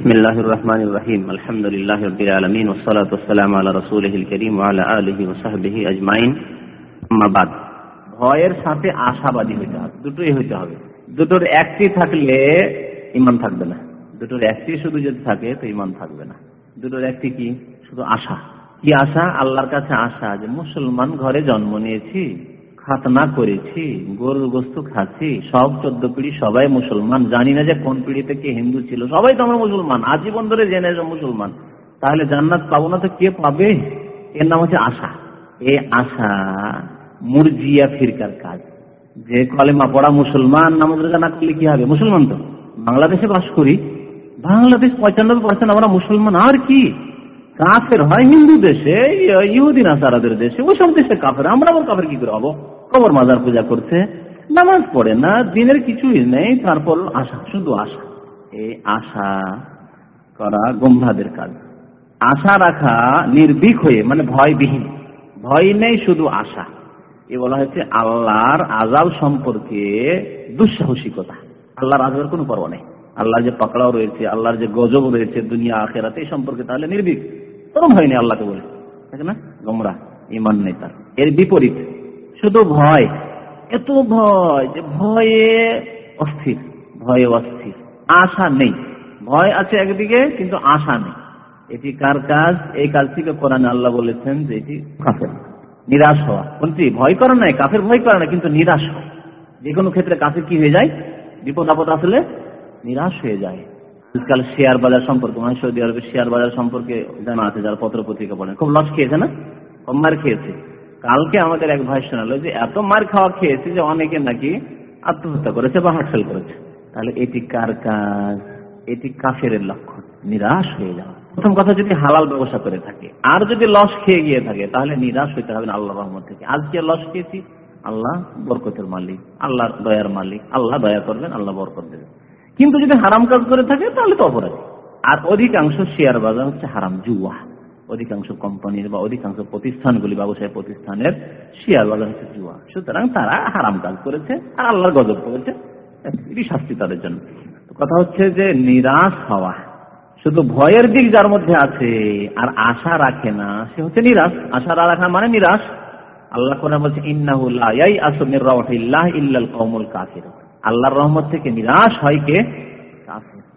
بسم الله الرحمن الرحيم الحمد لله رب العالمين والصلاة والسلام على رسوله الكريم وعلى آله وصحبه أجمعين أما بعد ভয়ের সাথে আশাবাদী হইতে হবে দুটোই হইতে হবে দুটোর একটি থাকলে ইমান থাকবে না দুটোর একটি শুধু যদি থাকে তো ইমান থাকবে না দুটোর একটি কি শুধু আশা কি আশা আল্লাহর কাছে আশা যে মুসলমান ঘরে জন্ম নিয়েছি খাতনা করেছি, গরুর গোস্ত খাচ্ছি, সব চোদ্দ পিড়ি সবাই মুসলমান। জানি না যে কোন পিড়ি থেকে হিন্দু ছিল, সবাই তো আমরা মুসলমান, আজীবন ধরে জেনে মুসলমান। তাহলে জান্নাত পাবো না তো কে পাবে? এর নাম হচ্ছে আশা। এই আশা মুরজিয়া ফিরকার কাজ। যে কলেমা পড়া মুসলমান, নামাজ না করলে কি হবে? মুসলমান তো। বাংলাদেশে বাস করি। বাংলাদেশ পঁচানব্বই পার্সেন্ট আমরা মুসলমান, আর কি? কাফের হয় হিন্দু দেশে ইহুদিন আসারাদের দেশে ওই সব দেশে কাফের। আমরা আবার কাফের কি করে হব? কবর, মাজার পূজা করছে, নামাজ পড়ে না, দিনের কিছুই নেই, তারপর আশা শুধু আশা এই আশা করা গম্ভাদের কাজ। আশা রাখা নির্ভীক হয়ে মানে ভয়বিহীন। ভয় নেই, শুধু আশা এ বলা হয়েছে আল্লাহর আজাব সম্পর্কে দুঃসাহসিকতা। আল্লাহর আজাবের কোনো পর্ব নেই। আল্লাহর যে পাকড়াও রয়েছে, আল্লাহর যে গজব রয়েছে দুনিয়া আখেরাতে, এই সম্পর্কে তাহলে নির্ভীক। ভয় নেই আল্লাহকে বলে। ঠিক না? গমরা ইমান নেই তার। এর বিপরীত, শুধু ভয়, এত ভয় যে ভয়ে অস্থির ভয়ে অস্থির। আশা নেই। ভয় আছে একদিকে, কিন্তু আশা নেই। এটি কার কাজ? এই কাজটিকে কোরআনে আল্লাহ বলেছেন যে এটি কাফের। নিরাশ হওয়া। বলছি, ভয় করে নাই, কাফের ভয় করে না কিন্তু নিরাশ হওয়া। যে কোনো ক্ষেত্রে কাফের কি হয়ে যায়? বিপদ আপদ আসলে নিরাশ হয়ে যায়। আজকাল শেয়ার বাজার সম্পর্কে মানে সৌদি আরবের শেয়ার বাজার সম্পর্কে জানা আছে যারা পত্র পত্রিকা পড়েন খুব লস খেয়েছে না? কম মার খেয়েছে। কালকে আমাদের এক ভাই শোনালো যে, এত মার খাওয়া খেয়েছে যে অনেকে নাকি আত্মহত্যা করেছে বা ফেল করেছে। তাহলে এটি কার কাজ? এটি কাফের লক্ষণ। নিরাশ হয়ে যাওয়া। প্রথম কথা, যদি হালাল ব্যবসা করে থাকে, আর যদি লস খেয়ে গিয়ে থাকে, তাহলে নিরাশ হইতে হবে আল্লাহ রহমত থেকে। আজকে লস খেয়েছি, আল্লাহ বরকতের মালিক আল্লাহ দয়ার মালিক, আল্লাহ দয়া করবেন, আল্লাহ বরকত দেবেন। কিন্তু যদি হারাম কাজ করে থাকে, তাহলে তো অপরাধী। আর অধিকাংশ শেয়ার বাজার হচ্ছে হারাম জুয়া। অধিকাংশ কোম্পানির বা অধিকাংশ প্রতিষ্ঠানগুলি ব্যবসায় প্রতিষ্ঠানের শেয়ার বাজার হচ্ছে জুয়া। সুতরাং তারা হারাম কাজ করেছে আর আল্লাহর গজব করেছে। এটি শাস্তি তাদের জন্য। কথা হচ্ছে যে নিরাশ হওয়া, শুধু ভয়ের দিক যার মধ্যে আছে আর আশা রাখে না, সে হচ্ছে নিরাশ। আশা রাখা মানে নিরাশ। আল্লাহ কোরআন বলছে ইন্নাহুল্লাহ আসমির রাহিল্লাহ ইল্লাল কওমুল কাফির আল্লাহর রহমত থেকে নিরাশ হয় কে?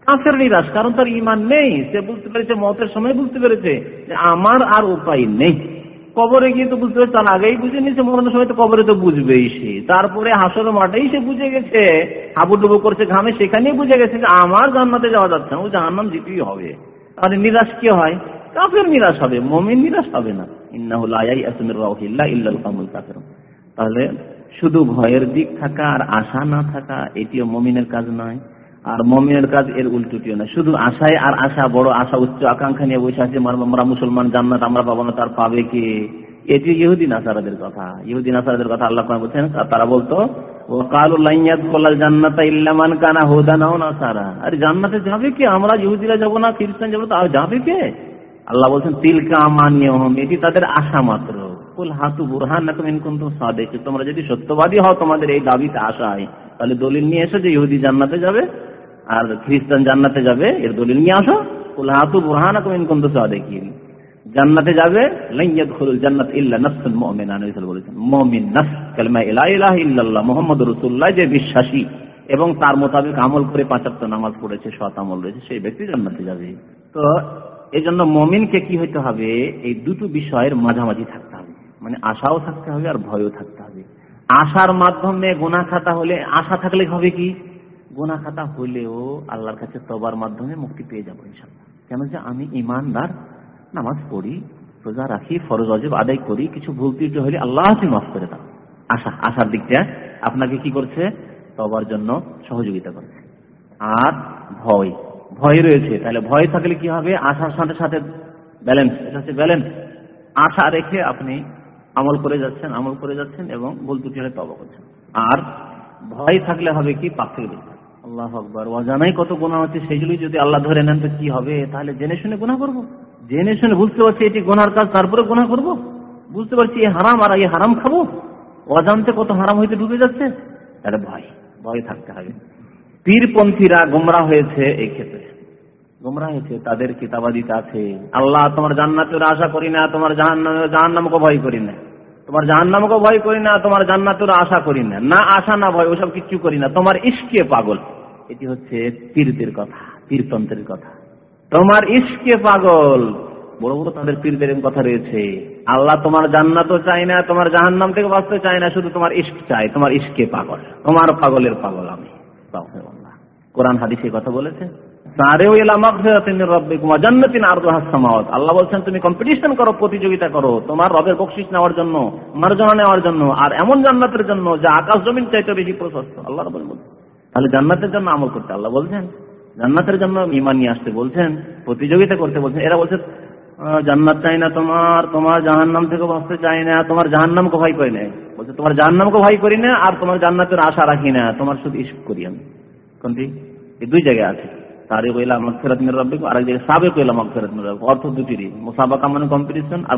কাফের। নিরাশ, কারণ তার ইমান নেই। সে বুঝতে পেরেছে, মতের সময় বুঝতে পেরেছে যে আমার আর উপায় নেই। কবরে গিয়ে তো বুঝতে পেরেছে, তার আগেই বুঝে নিয়েছে, মরণের সময় তো কবরে তো বুঝবেই সে। তারপরে হাসর মাঠেই সে বুঝে গেছে, হাবুডুবু করছে ঘামে, সেখানেই বুঝে গেছে যে আমার জান্নাতে যাওয়া যাচ্ছে না, ও জাহান্নাম যেতেই হবে। তাহলে নিরাশ কি হয়? কাফের নিরাশ হবে, মমিন নিরাশ হবে না। ইন্নাহুল আয়াই আসমির রাহিল্লাহ ইল্লাল কামুল কাফের তাহলে শুধু ভয়ের দিক থাকা আর আশা না থাকা, এটিও মমিনের কাজ নয়। আর মমিনের কাজ এর উল্টোটিও না শুধু আশায় আর আশা, বড় আশা, উচ্চ আকাঙ্ক্ষা নিয়ে বসে আছে আমরা মুসলমান, জান্নাত, আমরা পাবো না, তার পাবে কে? এটি ইহুদিন আসারাদের কথা। ইহুদিন আসারাদের কথা আল্লাহ বলছেন তারা বলতো জান্নাতা ইল্লামান কানা না সারা আরে জান্নাতে যাবে কে? আমরা ইহুদিরা যাব না, খ্রিস্টান যাব, তা যাবে কে? আল্লাহ বলছেন, তিলকা মান্য এটি তাদের আশা মাত্র। তোমরা যদি সত্যবাদী হও, তোমাদের এই দাবিতে আশায় তাহলে দলিল নিয়ে এসো যে ইহুদি জান্নাতে যাবে, আর খ্রিস্টান জান্নাতে যাবে, এর দলিল নিয়ে আসো। কুল হাতু বুরহান ইনকুন্ত সাদেকিন। জান্নাতে যাবে জান্নাত ইল্লা নাফসুল যে বিশ্বাসী এবং তার মোতাবেক আমল করে পাঁচাত্ত নামাজ পড়েছে, সৎ আমল রয়েছে, সেই ব্যক্তি জান্নাতে যাবে। তো এই জন্য মমিনকে কি হইতে হবে? এই দুটো বিষয়ের মাঝামাঝি থাকতে মানে আশাও থাকতে হবে আর ভয়ও থাকতে হবে। আশার মাধ্যমে গোনা খাতা হলে, আশা থাকলে হবে কি? গোনা খাতা হলেও আল্লাহর কাছে তবার মাধ্যমে মুক্তি পেয়ে যাব কেন যে আমি ইমানদার নামাজ পড়ি, রোজা রাখি, ফরজ অজব আদায় করি, কিছু ভুল ত্রুটি হলে আল্লাহ মাফ করে দাও। আশা, আশার দিকটা আপনাকে কি করছে? তবার জন্য সহযোগিতা করছে। আর ভয় ভয় রয়েছে। তাহলে ভয় থাকলে কি হবে? আশার সাথে সাথে ব্যালেন্স এটা হচ্ছে ব্যালেন্স আশা রেখে আপনি আমল করে যাচ্ছেন, আমল করে যাচ্ছেন এবং ভুল ত্রুটি হলে তবা করছেন। আর ভয় থাকলে হবে কি? পাপ থেকে দেখতে আল্লাহ আকবর। অজানাই কত গোনা হচ্ছে সেইগুলি যদি আল্লাহ ধরে নেন তো কি হবে? তাহলে জেনে শুনে গোনা করব। জেনে শুনে বুঝতে পারছি এটি গোনার কাজ, তারপরে গোনা করব। বুঝতে পারছি এই হারাম আর এই হারাম খাব। অজান্তে কত হারাম হইতে ডুবে যাচ্ছে? তাহলে ভয় ভয় থাকতে হবে। পীরপন্থীরা গোমরা হয়েছে এই ক্ষেত্রে। গোমরা হয়েছে তাদের কিতাবাদিতে আছে। আল্লাহ তোমার জান্নাতের আশা করি না, তোমার জাহান নামকে ভয় করি না। তোমার জাহান নামকে ভয় করি না, তোমার জান্নাতের আশা করি না। না আশা, না ভয়, ওসব কিছু করি না। তোমার ইস্কে পাগল। এটি হচ্ছে তীরদের কথা তীরতন্ত্রের কথা। তোমার ইস্কে পাগল। বড় বড় তাদের পীরদের কথা রয়েছে। আল্লাহ তোমার জান্নাতও চাই না, তোমার জাহান নাম থেকে বাঁচতে চাই না, শুধু তোমার ইস্ক চাই তোমার ইস্কে পাগল। তোমার পাগলের পাগল আমি। কোরআন হাদিসে কথা বলেছে। আল্লাহ বলছেন, তুমি কম্পিটিশন করো, প্রতিযোগিতা করো। তোমার রবের বকশিস নেওয়ার জন্য, মার্জনা নেওয়ার জন্য, আর এমন জান্নাতের জন্য যা আকাশ জমিন চাইতে বেশি প্রশস্ত। আল্লাহ তাহলে জান্নাতের জন্য আমল করতে। আল্লাহ বলছেন, জান্নাতের জন্য ইমান নিয়ে আসতে বলছেন, প্রতিযোগিতা করতে বলছেন। এরা বলছে জান্নাত চাই না তোমার তোমার জাহান নাম থেকে বাঁচতে চাই না, তোমার জাহান নামকে ভয় করি না বলছে, তোমার জাহান নামকে ভয় করি না, আর তোমার জান্নাতের আশা রাখি না, তোমার শুধু ইস্ক করি আমি। কোনটি? এই দুই জায়গায় আছে। আর মুসাবাকা মানে মানে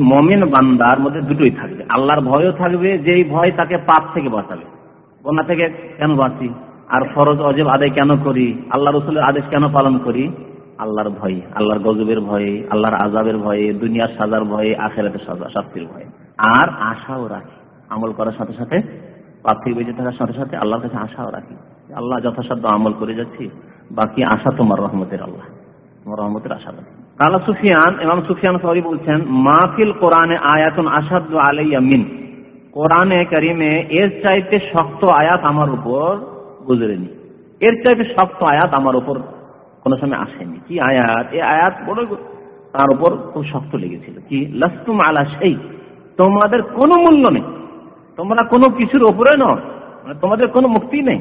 মমিন বান্দার মধ্যে দুটোই থাকবে। আল্লাহর ভয়ও থাকবে, যেই ভয় তাকে পাপ থেকে বাঁচাবে। বন্যা থেকে কেন বাঁচি? আর ফরজ, অজেব আদায় কেন করি? আল্লাহ রসুলের আদেশ কেন পালন করি? আল্লাহর ভয়, আল্লাহর গজবের ভয়ে, আল্লাহর আজাবের ভয়ে, দুনিয়ার সাজার ভয়ে, আখেরাতের সাজা, শাস্তির ভয়ে। আর আশাও রাখি। আমল করার সাথে সাথে, পাপ থেকে বেঁচে থাকার সাথে সাথে আল্লাহর কাছে আশাও রাখি। আল্লাহ যথাসাধ্য আমল করে যাচ্ছি, বাকি আশা তোমার রহমতের আল্লাহ। তোমার রহমতের আশা রাখি। কালা সুফিয়ান এবং সুফিয়ান সরি বলছেন মাহফিল কোরআনে আয়াতুন আসাদ আলাইয়া মিন। কোরআনে করিমে, এর চাইতে শক্ত আয়াত আমার উপর গুজরেনি। এর চাইতে শক্ত আয়াত আমার উপর কোনো সময় আসেনি। কি আয়াত? এই আয়াত বড় তার উপর খুব শক্ত লেগেছিল। কি? লাস্তুম আলা সেই তোমাদের কোনো মূল্য নেই। তোমরা কোনো কিছুর ওপরে নয়। মানে তোমাদের কোনো মুক্তি নেই।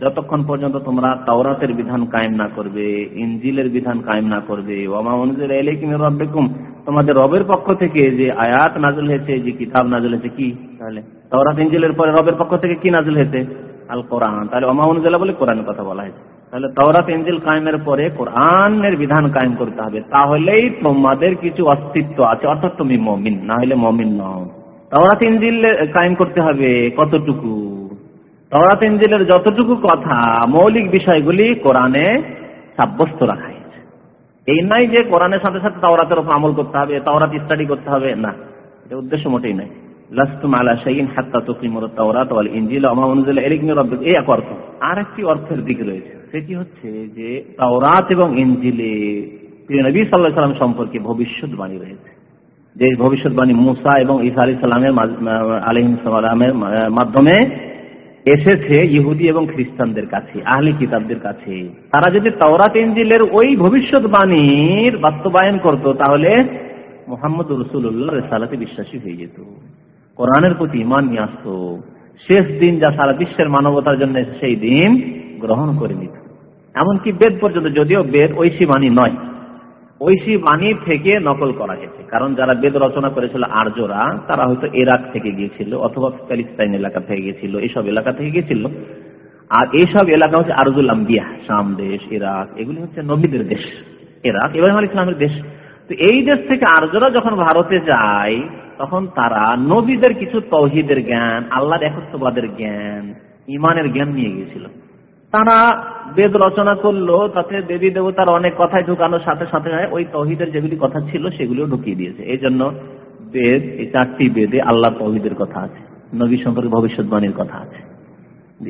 যতক্ষণ পর্যন্ত তোমরা তাওরাতের বিধান কায়েম না করবে ইনজিলের বিধান কায়েম না করবে ওমা অনুজিলা ইলাইকুম রব্বিকুম তোমাদের রবের পক্ষ থেকে যে আয়াত নাজল হয়েছে যে কিতাব নাজল হয়েছে কি? তাহলে? তাওরাত ইনজিলের পরে রবের পক্ষ থেকে কি নাজল হয়েছে? আল কোরআন। তাহলে ওমা অনুজিলা বলে কোরআনের কথা বলা হয়েছে। তাহলে তাওরাত ইনজিল কায়েমের পরে কোরআনের বিধান কায়েম করতে হবে। তাহলেই তোমাদের কিছু অস্তিত্ব আছে। অর্থাৎ তুমি মমিন, না হলে মমিন নও। তাওরাত ইনজিল কায়েম করতে হবে কতটুকু? তাওরাত ইনজিলের যতটুকু কথা, মৌলিক বিষয়গুলি কোরআনে সাব্যস্ত রাখা হয়েছে। এই নাই যে কোরআনের সাথে সাথে তাওরাতের উপর আমল করতে হবে, তাওরাত স্টাডি করতে হবে, না। এটা উদ্দেশ্য মোটেই নাই। আর একটি অর্থের দিক রয়েছে। সেটি হচ্ছে যে তাওরাত এবং ইনজিলে প্রিয় নবী আলাইহি সাল্লাম সম্পর্কে ভবিষ্যৎবাণী রয়েছে। যে ভবিষ্যৎবাণী মুসা এবং ঈসা আলী সালামের আলহিমের মাধ্যমে এসেছে ইহুদি এবং খ্রিস্টানদের কাছে, আহলি কিতাবদের কাছে। তারা যদি তাওরাত ইঞ্জিলের ওই ভবিষ্যৎবাণীর বাস্তবায়ন করত, তাহলে মোহাম্মদ রসুল্লাহ রেসালাতে বিশ্বাসী হয়ে যেত। কোরআনের প্রতি ইমান নিয়ে আসত। শেষ দিন যা সারা বিশ্বের মানবতার জন্য, সেই দিন গ্রহণ করে নিত। এমনকি বেদ পর্যন্ত যদিও বেদ ঐশী বাণী নয়। ঐশী বাণী থেকে নকল করা গেছে। কারণ যারা বেদ রচনা করেছিল আর্যরা, তারা হয়তো ইরাক থেকে গিয়েছিল অথবা প্যালিস্তাইন এলাকা থেকে গিয়েছিল এইসব এলাকা থেকে গিয়েছিল। আর এইসব এলাকা হচ্ছে আরজুল আম্বিয়া, শাম দেশ, ইরাক, এগুলি হচ্ছে নবীদের দেশ। ইরাক, ইব্রাহিম আলী ইসলামের দেশ। তো এই দেশ থেকে আর্যরা যখন ভারতে যায়, তখন তারা নবীদের কিছু তৌহিদের জ্ঞান, আল্লাহর একত্ববাদের জ্ঞান ইমানের জ্ঞান নিয়ে গিয়েছিল। তারা বেদ রচনা করল, তাতে দেবী দেবতার অনেক কথাই ঢুকানোর সাথে সাথে ওই তহিদের যেগুলি কথা ছিল সেগুলিও ঢুকিয়ে দিয়েছে। এই জন্য বেদ, এই চারটি বেদে আল্লাহ তহিদের কথা আছে। নবী সম্পর্কে ভবিষ্যৎবাণীর কথা আছে।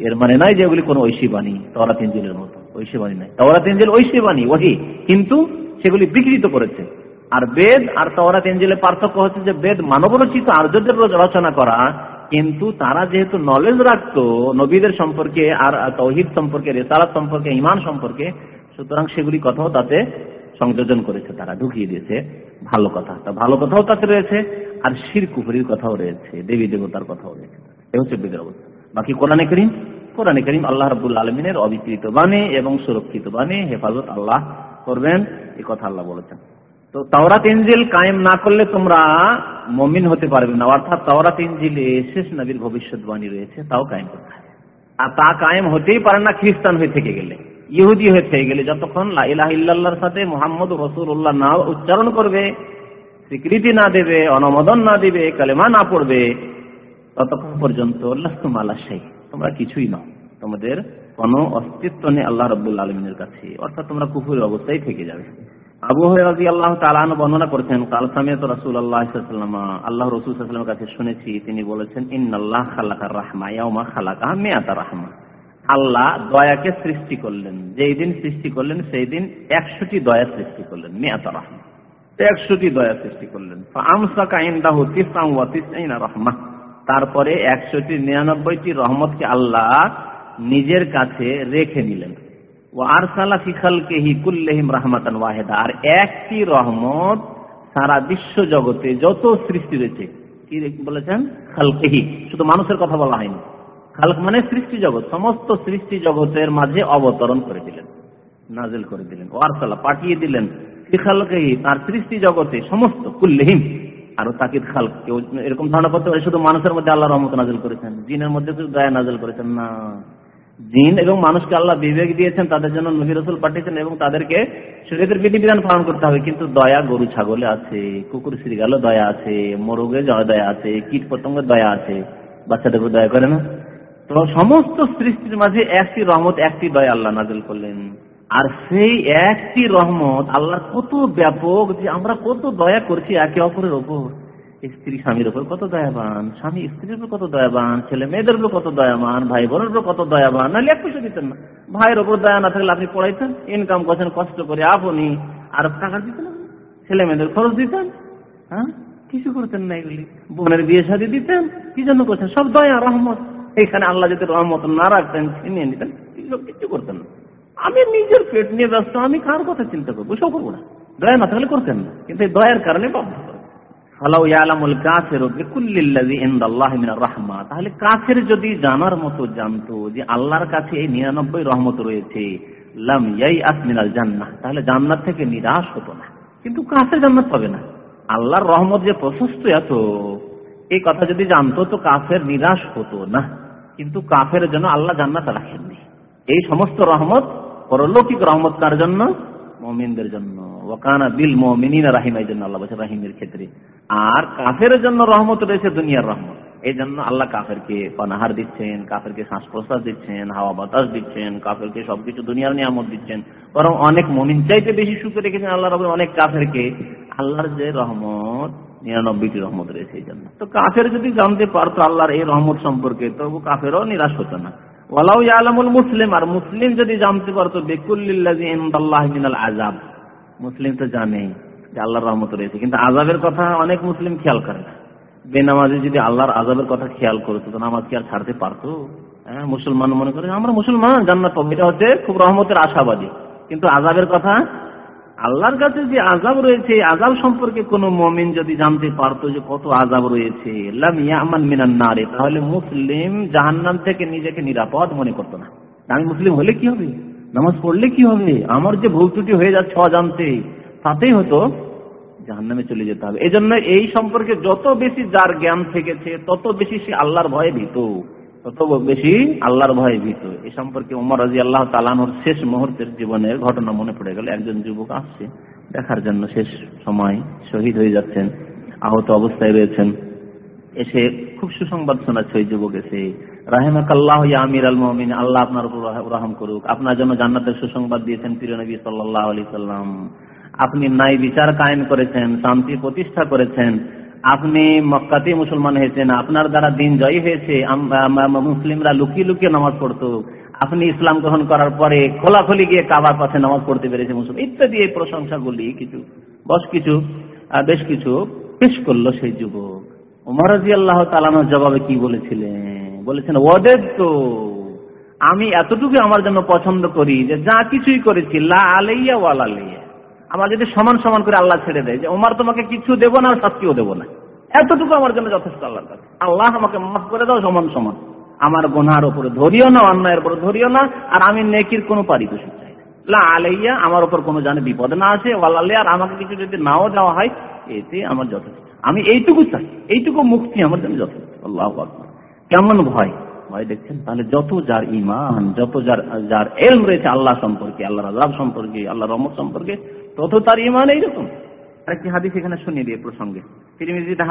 এর মানে নাই যে এগুলি কোনো ঐশী বাণী তরা তিনজিলের মতো। ঐশী বাণী নাই তরা তিনজিল ঐশী বাণী ওহি। কিন্তু সেগুলি বিকৃত করেছে। আর বেদ আর তওরা তিনজিলের পার্থক্য হচ্ছে যে বেদ মানবরচিত আর্যদের রচনা করা কিন্তু তারা যেহেতু নলেজ রাখতো নবীদের সম্পর্কে আর তৌহিদ সম্পর্কে, রেসালাত সম্পর্কে ইমান সম্পর্কে, সুতরাং সেগুলি কথাও তাতে সংযোজন করেছে, তারা ঢুকিয়ে দিয়েছে। ভালো কথা। তা ভালো কথাও তাতে রয়েছে, আর শির কুফুরির কথাও রয়েছে, দেবী দেবতার কথাও রয়েছে। এ হচ্ছে বেদের বাকি কোরআনে করিম? কোরআনে করিম আল্লাহ রবুল আলমিনের অবিকৃত বাণী এবং সুরক্ষিত বাণী হেফাজত আল্লাহ করবেন, এ কথা আল্লাহ বলেছেন। তো তাওরাত ইঞ্জিল কায়েম না করলে তোমরা মমিন হতে পারবে না। অর্থাৎ তাওরাত ইঞ্জিলে শেষ নবীর ভবিষ্যৎবাণী রয়েছে, তাও কায়েম করতে হবে আর তা কায়েম হতেই পারে না খ্রিস্টান হয়ে থেকে গেলে, ইহুদি হয়ে থেকে গেলে, যতক্ষণ লাইলাহ সাথে মোহাম্মদ রসুল্লাহ না উচ্চারণ করবে, স্বীকৃতি না দেবে, অনুমোদন না দেবে, কালেমা না পড়বে, ততক্ষণ পর্যন্ত সেই তোমরা কিছুই নও। তোমাদের কোনো অস্তিত্ব নেই আল্লাহ রব্বুল আলমিনের কাছে। অর্থাৎ তোমরা কুফুরের অবস্থায় থেকে যাবে। আবু আল্লাহ তালান বর্ণনা আল্লাহ কাছে শুনেছি, তিনি বলেছেন খালাকা রাহমা খালাকা মেয়াতা রাহমা। আল্লাহ দয়াকে সৃষ্টি করলেন। যেই দিন সৃষ্টি করলেন, সেই দিন একশোটি দয়া সৃষ্টি করলেন, মেয়াতা রাহমা। একশোটি দয়া সৃষ্টি করলেন। রহমা। তারপরে একশোটি নিরানব্বইটি রহমতকে আল্লাহ নিজের কাছে রেখে নিলেন। আর একটি রহমত সারা বিশ্ব জগতে যত সৃষ্টি রয়েছে, কি বলেছেন? খালকেহি। শুধু মানুষের কথা বলা হয়নি। খালক মানে সৃষ্টি জগৎ। সমস্ত সৃষ্টি জগতের মাঝে অবতরণ করে দিলেন, নাজেল করে দিলেন পাঠিয়ে দিলেন ফিখালকেহি তার সৃষ্টি জগতে সমস্ত কুল্লেহিম। আরও তাকিদ খাল কেউ এরকম ধারণা করতে পারে শুধু মানুষের মধ্যে আল্লাহ রহমত নাজেল করেছেন, জিনের মধ্যে দয়া নাজেল করেছেন, না। জিন এবং মানুষকে আল্লাহ বিবেক দিয়েছেন, তাদের জন্য নবী রসুল পাঠিয়েছেন এবং তাদেরকে শরীরের বিধিবিধান পালন করতে হবে। কিন্তু দয়া, গরু, ছাগলে আছে, কুকুর শ্রীগালও দয়া আছে, মোরগে দয়া আছে, কীট পতঙ্গের দয়া আছে। বাচ্চাদের উপর দয়া করে না। তো সমস্ত সৃষ্টির মাঝে একটি রহমত, একটি দয়া আল্লাহ নাজল করলেন। আর সেই একটি রহমত আল্লাহ কত ব্যাপক যে আমরা কত দয়া করছি একে অপরের ওপর স্ত্রী স্বামীর উপর কত দয়াবান, স্বামী স্ত্রীর উপর কত দয়াবান, ছেলে মেয়েদের উপর কত দয়াবান, ভাই বোনের উপর কত দয়াবান, নাহলে এক পয়সা দিতেন না। ভাইয়ের উপর দয়া না থাকলে আপনি পড়াইতেন ইনকাম করছেন, কষ্ট করে আপনি আর টাকা দিতেন ছেলে মেয়েদের খরচ দিতেন হ্যাঁ? কিছু করতেন না এগুলি। বোনের বিয়ে শাদি দিতেন, কি জন্য করছেন? সব দয়া, রহমত। এখানে আল্লাহ যদি রহমত না রাখতেন, ছিনিয়ে নিতেন কিছু করতেন না। আমি নিজের পেট নিয়ে ব্যস্ত, আমি কার কথা চিন্তা করব? সব করব না। দয়া না থাকলে করতেন না, কিন্তু দয়ার কারণে তাহলে কাছের যদি জানার মতো জানতো যে আল্লাহর কাছে এই নিরানব্বই রহমত রয়েছে তাহলে জান্নাত থেকে নিরাশ হতো না। কিন্তু কাছের জান্নাত পাবে না। আল্লাহর রহমত যে প্রশস্ত এত, এই কথা যদি জানতো তো কাফের নিরাশ হতো না। কিন্তু কাফের জন্য আল্লাহ জান্নাত রাখেননি। এই সমস্ত রহমত পরলৌকিক রহমত কার জন্য? মমিনদের জন্য। ওকানা বিল মমিনা রাহিম জন্য আল্লাহ বলছে রাহিমের ক্ষেত্রে। আর কাফের জন্য রহমত রয়েছে দুনিয়ার রহমত। এই জন্য আল্লাহ কাফেরকে পানাহার দিচ্ছেন, কাফেরকে শ্বাস প্রশ্বাস দিচ্ছেন, হাওয়া বাতাস দিচ্ছেন, কাফেরকে সবকিছু দুনিয়ার নিয়ামত দিচ্ছেন। বরং অনেক মমিন চাইতে বেশি সুখে রেখেছেন আল্লাহ রব অনেক কাফেরকে আল্লাহর যে রহমত, নিরানব্বইটি রহমত রয়েছে এই জন্য। তো কাফের যদি জানতে পারতো আল্লাহর এই রহমত সম্পর্কে, তবু কাফেরও নিরাশ হতো না। ওয়ালাউ ইয়ালামুল মুসলিম, আর মুসলিম যদি জানতে পারতো বেকুল্লিল্লাহি ইনদাল্লাহ মিনাল আযাব। মুসলিম তো জানে যে আল্লাহর রহমত রয়েছে, কিন্তু আজাবের কথা অনেক মুসলিম খেয়াল করে না। বেনামাজি যদি আল্লাহর আজাবের কথা খেয়াল করতো, তো নামাজ কি আর ছাড়তে পারতো? হ্যাঁ মুসলমান মনে করে, আমরা মুসলমান, জান্নাত পাবো। এটা হচ্ছে খুব রহমতের আশাবাদী। কিন্তু আজাবের কথা আল্লাহর কাছে যে আজাব রয়েছে আজাব সম্পর্কে কোন মমিন যদি জানতে পারতো যে কত আজাব রয়েছে নারে, তাহলে মুসলিম জাহান্নাম থেকে নিজেকে নিরাপদ মনে করতো না। আমি মুসলিম হলে কি হবে? নামাজ পড়লে কি হবে? আমার যে ভুল ত্রুটি হয়ে যাচ্ছে অজান্তে, তাতেই হতো জাহান্নামে চলে যেতে হবে। এই এই সম্পর্কে যত বেশি যার জ্ঞান থেকেছে, তত বেশি সে আল্লাহর ভয়ে ভীত। তত বেশি আল্লাহর ভয়ে ভীত। এই সম্পর্কে উমর রাজি আল্লাহ তালানোর শেষ মুহূর্তের জীবনের ঘটনা মনে পড়ে গেল। একজন যুবক আসছে, দেখার জন্য শেষ সময়, শহীদ হয়ে যাচ্ছেন, আহত অবস্থায় রয়েছেন। এসে খুব সুসংবাদ শোনাচ্ছে ওই যুবক এসে রাহেমাকাল্লাহ আমির আল মমিন আল্লাহ আপনার উপর রহম করুক। আপনার জন্য জান্নাতের সুসংবাদ দিয়েছেন প্রিয় নবী সাল্লাহ আলি সাল্লাম। আপনি নাই বিচার কায়েম করেছেন, শান্তি প্রতিষ্ঠা করেছেন। আপনি মক্কাতে মুসলমান হয়েছেন, আপনার দ্বারা দিন জয়ী হয়েছে মুসলিমরা লুকিয়ে লুকিয়ে নামাজ পড়তো। আপনি ইসলাম গ্রহণ করার পরে খোলাখলি গিয়ে কাবার পাশে নামাজ পড়তে পেরেছে মুসলিম ইত্যাদি এই প্রশংসাগুলি কিছু, বস কিছু বেশ কিছু পেশ করল সেই যুবক। উমর আল্লাহ তালানোর জবাবে কি বলেছিলেন? বলেছেন ওদের তো, আমি এতটুকু আমার জন্য পছন্দ করি যে যা কিছুই করেছি, লা আলাইয়া ওয়াল আলাইয়া। আমার যদি সমান সমান করে আল্লাহ ছেড়ে দেয়, যে ওমার তোমাকে কিছু দেবো না, আর শাস্তিও দেবো না। এতটুকু আমার জন্য যথেষ্ট আল্লাহর কাছে। আল্লাহ আমাকে মাফ করে দাও সমান সমান। আমার গোনার উপরে ধরিও না, অন্যায়ের উপরে ধরিও না, আর আমি নেকির কোনো পারিতোষিক না। আলাইয়া, আমার ওপর কোনো জানে বিপদ না আছে ওয়াল্লাহ আর আমাকে কিছু যদি নাও দেওয়া হয়, এতে আমার যথেষ্ট। আমি এইটুকু চাই, এইটুকু মুক্তি আমার জন্য যথেষ্ট। আল্লাহ কেমন ভয়? ভয় দেখছেন? তাহলে যত যার ইমান যত যার যার এলম রয়েছে আল্লাহ সম্পর্কে আল্লাহ রাজাব সম্পর্কে আল্লাহ রহমত সম্পর্কে তত তার ইমান এইরকম। আরেকটি হাদিস এখানে শুনিয়ে দিয়ে প্রসঙ্গে।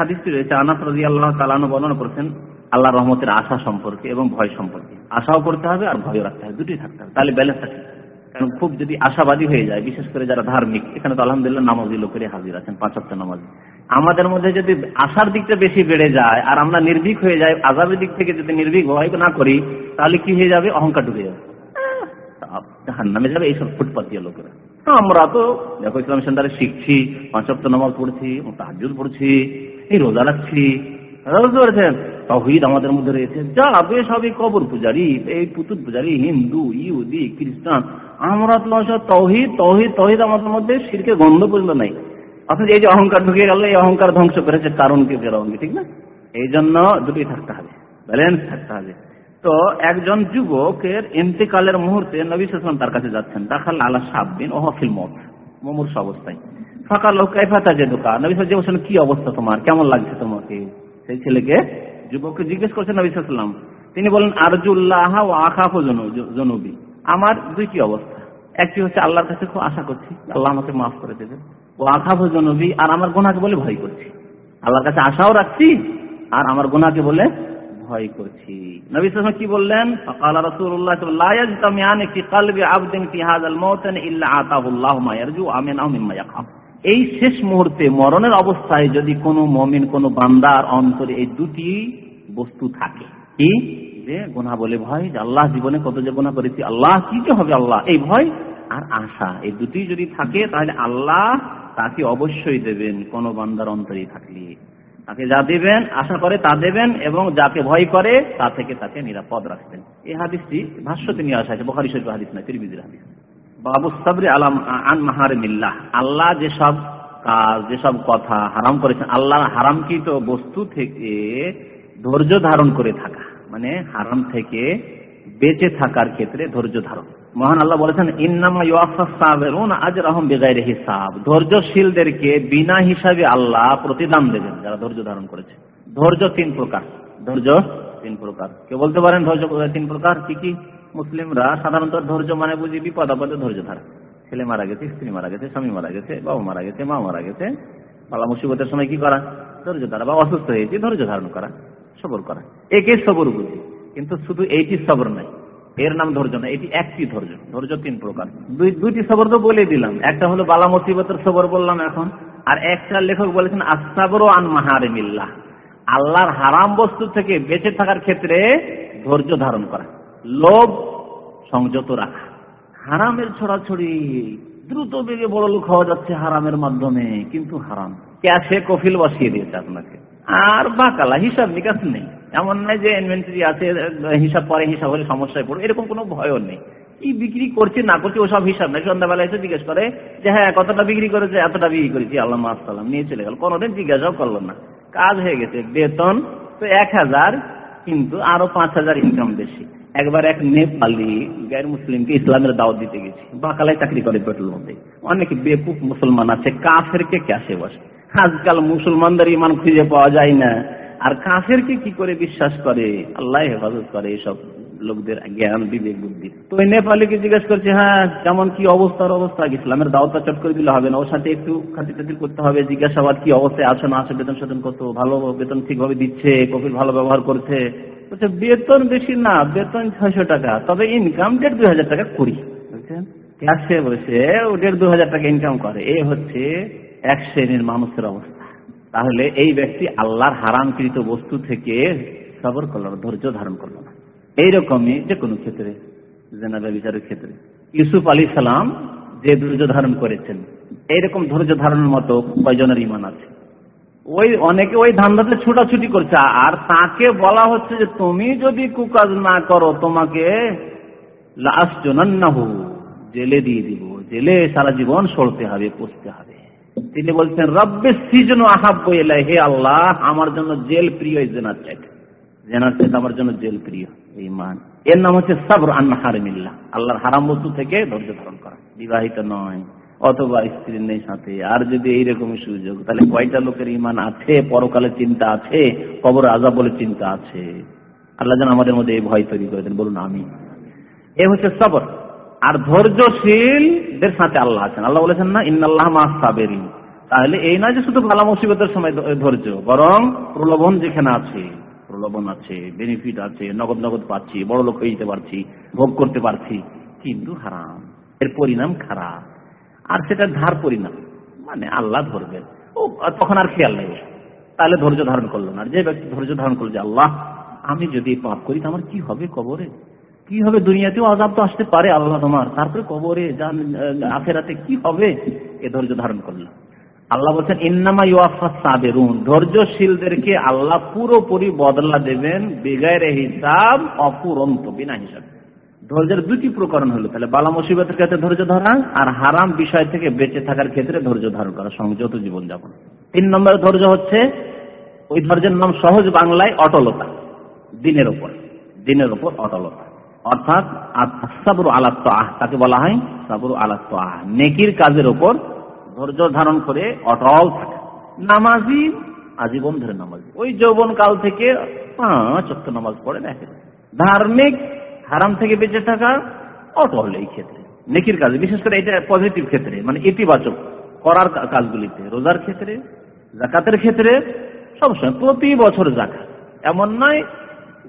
হাদিসটি রয়েছে, আনাস রাজি আল্লাহ তালানো বর্ণনা করেছেন আল্লাহ রহমতের আশা সম্পর্কে এবং ভয় সম্পর্কে। আশাও করতে হবে আর ভয়ও রাখতে হবে, দুটোই থাকতে হবে। তাহলে ব্যালেন্স থাকে কারণ খুব যদি আশাবাদী হয়ে যায়, বিশেষ করে যারা ধার্মিক, এখানে তো আলহামদুলিল্লাহ নামাজি লোকেরই হাজির আছেন, পাঁচ পাঁচাত্তর নামাজি। আমাদের মধ্যে যদি আশার দিকটা বেশি বেড়ে যায় আর আমরা নির্ভীক হয়ে যাই, আজাবের দিক থেকে যদি নির্ভীক ভয় না করি, তাহলে কি হয়ে যাবে? অহংকার ঢুকে যাবে। নামে যাবে এইসব ফুটপাতীয় লোকেরা। আমরা তো দেখো ইসলাম সেন্টারে শিখছি পাঁচক্ত নামাজ পড়ছি তাহাজুদ পড়ছি এই রোজা রাখছি বুঝতে তহিদ আমাদের মধ্যে রয়েছে যা হবে কবর পূজারি এই পুতুল পূজারি হিন্দু ইহুদি খ্রিস্টান আমরা তো তহিদ তহিদ তহিদ আমাদের মধ্যে শিরকে গন্ধ পর্যন্ত নাই অথচ এই যে অহংকার ঢুকে গেল এই অহংকার ধ্বংস করেছে কারণ কি ঠিক না এই জন্য দুটোই থাকতে হবে ব্যালেন্স থাকতে হবে তো একজন যুবকের ইন্তেকালের মুহূর্তে নবী সালাম তার কাছে যাচ্ছেন, দেখাল আলা সাবদিন ও হফিল মত মমূর্ষ অবস্থায়। ফাঁকা লোক, কাইফাতা যে দোকান নবী সাল কি অবস্থা তোমার? কেমন লাগছে তোমাকে? সেই ছেলেকে যুবককে জিজ্ঞেস করছেন নবী সাল্লাম তিনি বলেন আরজুল্লাহ ও আখাফ জনবী। আমার দুইটি অবস্থা? একটি হচ্ছে আল্লাহর কাছে খুব আশা করছি, আল্লাহ আমাকে মাফ করে দেবে ও আখাফ জনবী, আর আমার গোনাকে বলে ভয় করছি। আল্লাহর কাছে আশাও রাখছি, আর আমার গোনাকে বলে ভয় করছি নবী সাল্লাম কি বললেন قال رسول الله لا يجتمعان في قلب عبد في هذا الموت الا اعطاه الله ما يرجو امنه مما يخاف এই শেষ মুহূর্তে মরণের অবস্থায় যদি কোনো মমিন কোন বান্দার অন্তরে এই দুটি বস্তু থাকে কি যে গোনা বলে ভয় যে আল্লাহ জীবনে কত যে গোনা করেছি আল্লাহ কি যে হবে আল্লাহ এই ভয় আর আশা এই দুটি যদি থাকে তাহলে আল্লাহ তাকে অবশ্যই দেবেন কোন বান্দার অন্তরে থাকলে তাকে যা দেবেন, আশা করে তা দেবেন এবং যাকে ভয় করে, তা থেকে তাকে নিরাপদ রাখবেন। এই হাদিসটি ভাষ্যতে নিয়ে আসা আছে বখারি শরীফ হাদিস নয়, তিরমিজির হাদিস। বাবু সাবরি আলাম আন মাহারে মিল্লাহ আল্লাহ যেসব কাজ, যেসব কথা হারাম করেছেন আল্লাহ হারামকৃত বস্তু থেকে ধৈর্য ধারণ করে থাকা মানে হারাম থেকে বেঁচে থাকার ক্ষেত্রে ধৈর্য ধারণ। মহান আল্লাহ বলেছেন, ইন্নামা হিসাব। ধৈর্যশীলদেরকে বিনা হিসাবে আল্লাহ প্রতিদান দেবেন, যারা ধৈর্য ধারণ করেছে। ধৈর্য তিন প্রকার। ধৈর্য তিন প্রকার। কে বলতে পারেন ধৈর্য তিন প্রকার। কি কি? মুসলিমরা সাধারণত ধৈর্য মানে বুঝি বিপদ, আপদে ধৈর্য ধারা। ছেলে মারা গেছে, স্ত্রী মারা গেছে, স্বামী মারা গেছে, বাবা মারা গেছে, মা মারা গেছে। বালা মুসিবতের সময় কি করা? ধৈর্য ধারা বা অসুস্থ হয়েছে, ধৈর্য ধারণ করা, সবর করা। একে সবর বুঝি, কিন্তু শুধু এইটি সবর নাই। এর নাম ধৈর্য না, এটি একটি ধৈর্য ধৈর্য তিন প্রকার। দুই, দুইটি সবর তো বলে দিলাম। একটা হলো বালা মুসিবতের সবর বললাম এখন, আর একটা লেখক বলেছেন আস্তাবর আন মাহারে মিল্লাহ আল্লাহর হারাম বস্তু থেকে বেঁচে থাকার ক্ষেত্রে ধৈর্য ধারণ করা, লোভ সংযত রাখা। হারামের ছড়াছড়ি, দ্রুত বেগে বড় লোক হওয়া যাচ্ছে হারামের মাধ্যমে, কিন্তু হারাম। ক্যাশে কফিল বসিয়ে দিয়েছে আপনাকে। আর বাকালা, হিসাব নিকাশ নেই। এমন নয় যে ইনভেন্টরি আছে, হিসাব পরে হিসাব হলে সমস্যায় পড়বে। এরকম কোনো ভয়ও নেই। কি বিক্রি করছে, না করছে, ওসব হিসাব নেই। সন্ধ্যাবেলা এসে জিজ্ঞেস করে যে হ্যাঁ কতটা বিক্রি করেছে, এতটা বিক্রি করেছি। আল্লাহ মাসাল্লাম নিয়ে চলে গেল। কোনোদিন জিজ্ঞাসাও করল না। কাজ হয়ে গেছে। বেতন তো এক হাজার, কিন্তু আরও পাঁচ হাজার ইনকাম বেশি। একবার এক নেপালি গায়ের মুসলিমকে ইসলামের দাওয়াত দিতে গেছি। বাকালায় চাকরি করে পেট্রোল মধ্যে অনেক বেকুফ মুসলমান আছে, কাফেরকে ক্যাশে বসে। আজকাল মুসলমানদের ইমান খুঁজে পাওয়া যায় না। আর কাফেরকে কি করে বিশ্বাস করে? আল্লাহ হেফাজত করে এসব লোকদের জ্ঞান, বিবেক, বুদ্ধি। তো ওই নেপালিকে জিজ্ঞেস করছে হ্যাঁ কেমন কি অবস্থার অবস্থা? ইসলামের দাওয়াতটা চট করে দিলে হবে না। ওর সাথে একটু খাতির খাতির করতে হবে, জিজ্ঞাসাবাদ কি অবস্থায় আছে না আছে বেতন সেতন কত, ভালো বেতন ঠিকভাবে দিচ্ছে কফিল ভালো ব্যবহার করছে। বলছে, বেতন বেশি না, বেতন ছয়শো টাকা, তবে ইনকাম দেড় দুই হাজার টাকা করি। বুঝছেন ক্যাশে বসে ও দেড় দু হাজার টাকা ইনকাম করে। এ হচ্ছে এক শ্রেণির মানুষের অবস্থা। তাহলে এই ব্যক্তি আল্লাহর হারামকৃত বস্তু থেকে সবর করল ধৈর্য ধারণ করল না। এইরকমই যে কোনো ক্ষেত্রে জেনারেল বিচারের ক্ষেত্রে। ইউসুফ আলী সালাম যে ধৈর্য ধারণ করেছেন, এইরকম ধৈর্য ধারণের মতো কয়জনের ইমান আছে? ওই অনেকে ওই ধান্দাতে ছুটাছুটি করছে, আর তাকে বলা হচ্ছে যে তুমি যদি কুকাজ না করো, তোমাকে লাশ জেলে দিয়ে দিব। জেলে সারা জীবন সরতে হবে পুষতে হবে। তিনি বলছেন, রব্বে সিজন আহাব্য এলাই হে আল্লাহ, আমার জন্য জেল প্রিয় জেনার চাইতে। জেনার চাইতে আমার জন্য জেল প্রিয় এই মান। এর নাম হচ্ছে সাবর আন্না হারমিল্লা। আল্লাহর হারাম বস্তু থেকে ধৈর্য ধারণ করা। বিবাহিত নয়, অথবা স্ত্রীর নেই সাথে। আর যদি এইরকম সুযোগ, তাহলে কয়টা লোকের ইমান আছে? পরকালে চিন্তা আছে? কবর আজা বলে চিন্তা আছে? আল্লাহ যেন আমাদের মধ্যে এই ভয় তৈরি করে দেন। বলুন আমি এ হচ্ছে সবর। আর ধৈর্যশীলদের সাথে আল্লাহ আছেন। আল্লাহ বলেছেন না, ইন্নাল্লাহ মাস সাবেরিন তাহলে এই নয় যে শুধু ভালো মুসিবতের সময় ধৈর্য, বরং প্রলোভন যেখানে আছে, প্রলোভন আছে বেনিফিট আছে, নগদ নগদ পাচ্ছি, বড় লোক হয়ে যেতে পারছি, ভোগ করতে পারছি, কিন্তু হারাম। এর পরিণাম খারাপ। আর সেটা ধার পরিণাম মানে আল্লাহ ধরবেন। ও, তখন আর খেয়াল নেই। তাহলে ধৈর্য ধারণ করল না। যে ব্যক্তি ধৈর্য ধারণ করল যে, আল্লাহ, আমি যদি পাপ করি, তো আমার কি হবে কবরে? কি হবে দুনিয়াতেও আজাব তো আসতে পারে আল্লাহ তোমার। তারপরে কবরে আখেরাতে কি হবে? এ ধৈর্য ধারণ করল। আল্লাহ বলছেন, ইন্নামা ইউআফা সাবেরুন। ধৈর্যশীলদেরকে আল্লাহ পুরোপুরি বদলা দেবেন বেগায়ের হিসাব অপুরন্ত বিনা হিসাব। ধৈর্যের দুটি প্রকরণ হলো, তাহলে বালা মুসিবতের ক্ষেত্রে ধৈর্য ধরা আর হারাম বিষয় থেকে বেঁচে থাকার ক্ষেত্রে ধৈর্য ধারণ করা, সংযত জীবনযাপন। তিন নম্বর ধৈর্য হচ্ছে, ওই ধৈর্যের নাম সহজ বাংলায় অটলতা, দিনের ওপর। দিনের ওপর অটলতা। অর্থাৎ সাবরু আলাত্ত আহ তাকে বলা হয় সাবরু আলাত্ত আহ নেকির কাজের ওপর ধৈর্য ধারণ করে অটল থাকা। নামাজি, আজীবন ধরে নামাজি। ওই যৌবন কাল থেকে পাঁচ অক্ট নামাজ পড়ে দেখে। ধার্মিক, হারাম থেকে বেঁচে থাকা অটল এই ক্ষেত্রে। নেকির কাজে, বিশেষ করে এটা পজিটিভ ক্ষেত্রে মানে ইতিবাচক করার কাজগুলিতে। রোজার ক্ষেত্রে, জাকাতের ক্ষেত্রে, সবসময় প্রতি বছর জাকাত। এমন নয়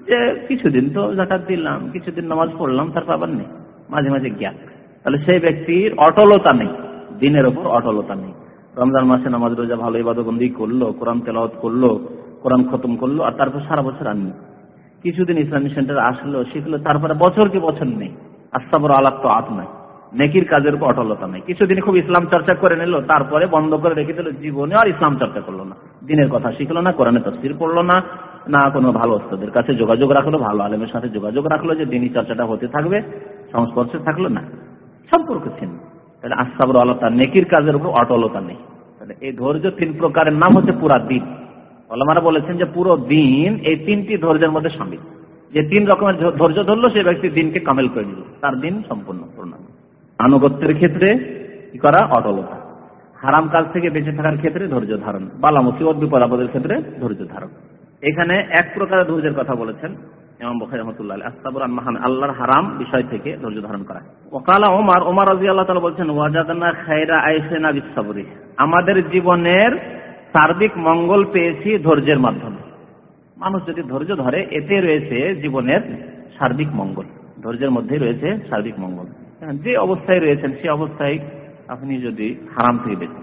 যে কিছুদিন তো জাকাত দিলাম, কিছুদিন নামাজ পড়লাম তারপর আবার নেই। মাঝে মাঝে জ্ঞান তাহলে সেই ব্যক্তির অটলতা নেই, দিনের ওপর অটলতা নেই। রমজান মাসে নামাজ, রোজা ভালো ইবাদবন্দি করল, কোরআন তেলাওয়াত করল, কোরআন খতম করল, আর তারপর সারা বছর আননি কিছুদিন ইসলামী সেন্টার আসলো, শিখলো, তারপরে বছর কি বছর নেই। আস্তাবর আলাপ তো আত নয়। নেকির কাজের উপর অটলতা নেই। কিছুদিন খুব ইসলাম চর্চা করে নিল, তারপরে বন্ধ করে রেখে দিল, জীবনে আর ইসলাম চর্চা করল না। দিনের কথা শিখলো না, কোরআনে তফসির পড়ল না না কোনো ভালো ওস্তাদের কাছে যোগাযোগ রাখল, ভালো আলেমের সাথে যোগাযোগ রাখল যে দিনই চর্চাটা হতে থাকবে, সংস্পর্শে থাকল না। সম্পর্ক ছিন্ন। তাহলে আস্তাবর আলতা নেকির কাজের উপর অটলতা নেই। তাহলে এই ধৈর্য তিন প্রকারের নাম হচ্ছে পুরা দিন। ওলামারা বলেছেন যে পুরো দিন এই তিনটি ধৈর্যের মধ্যে সামিল। যে তিন রকমের ধৈর্য ধরলো সে ব্যক্তি দিনকে কামেল করে দিল তার দিন সম্পূর্ণ পূর্ণাঙ্গ আনুগত্যের ক্ষেত্রে কি করা? অটলতা। হারাম কাজ থেকে বেঁচে থাকার ক্ষেত্রে ধৈর্য ধারণ। বালা মুসিবত আপদের ক্ষেত্রে ধৈর্য ধারণ। এখানে এক প্রকারের ধৈর্যের কথা বলেছেন ইমাম বখারি রহমতুল্লাহ আস্তাবুর আল্লাহর হারাম বিষয় থেকে ধৈর্য ধারণ করা। ওকালা ওমার ওমার রাজি আল্লাহ তালা বলছেন, ওয়াজাদানা খাইরা আইসেনা বিসাবরি আমাদের জীবনের সার্বিক মঙ্গল পেয়েছি ধৈর্যের মাধ্যমে। মানুষ যদি ধৈর্য ধরে, এতে রয়েছে জীবনের সার্বিক মঙ্গল। ধৈর্যের মধ্যে রয়েছে সার্বিক মঙ্গল। যে অবস্থায় রয়েছেন, সে অবস্থায় আপনি যদি হারাম থেকে বেঁচে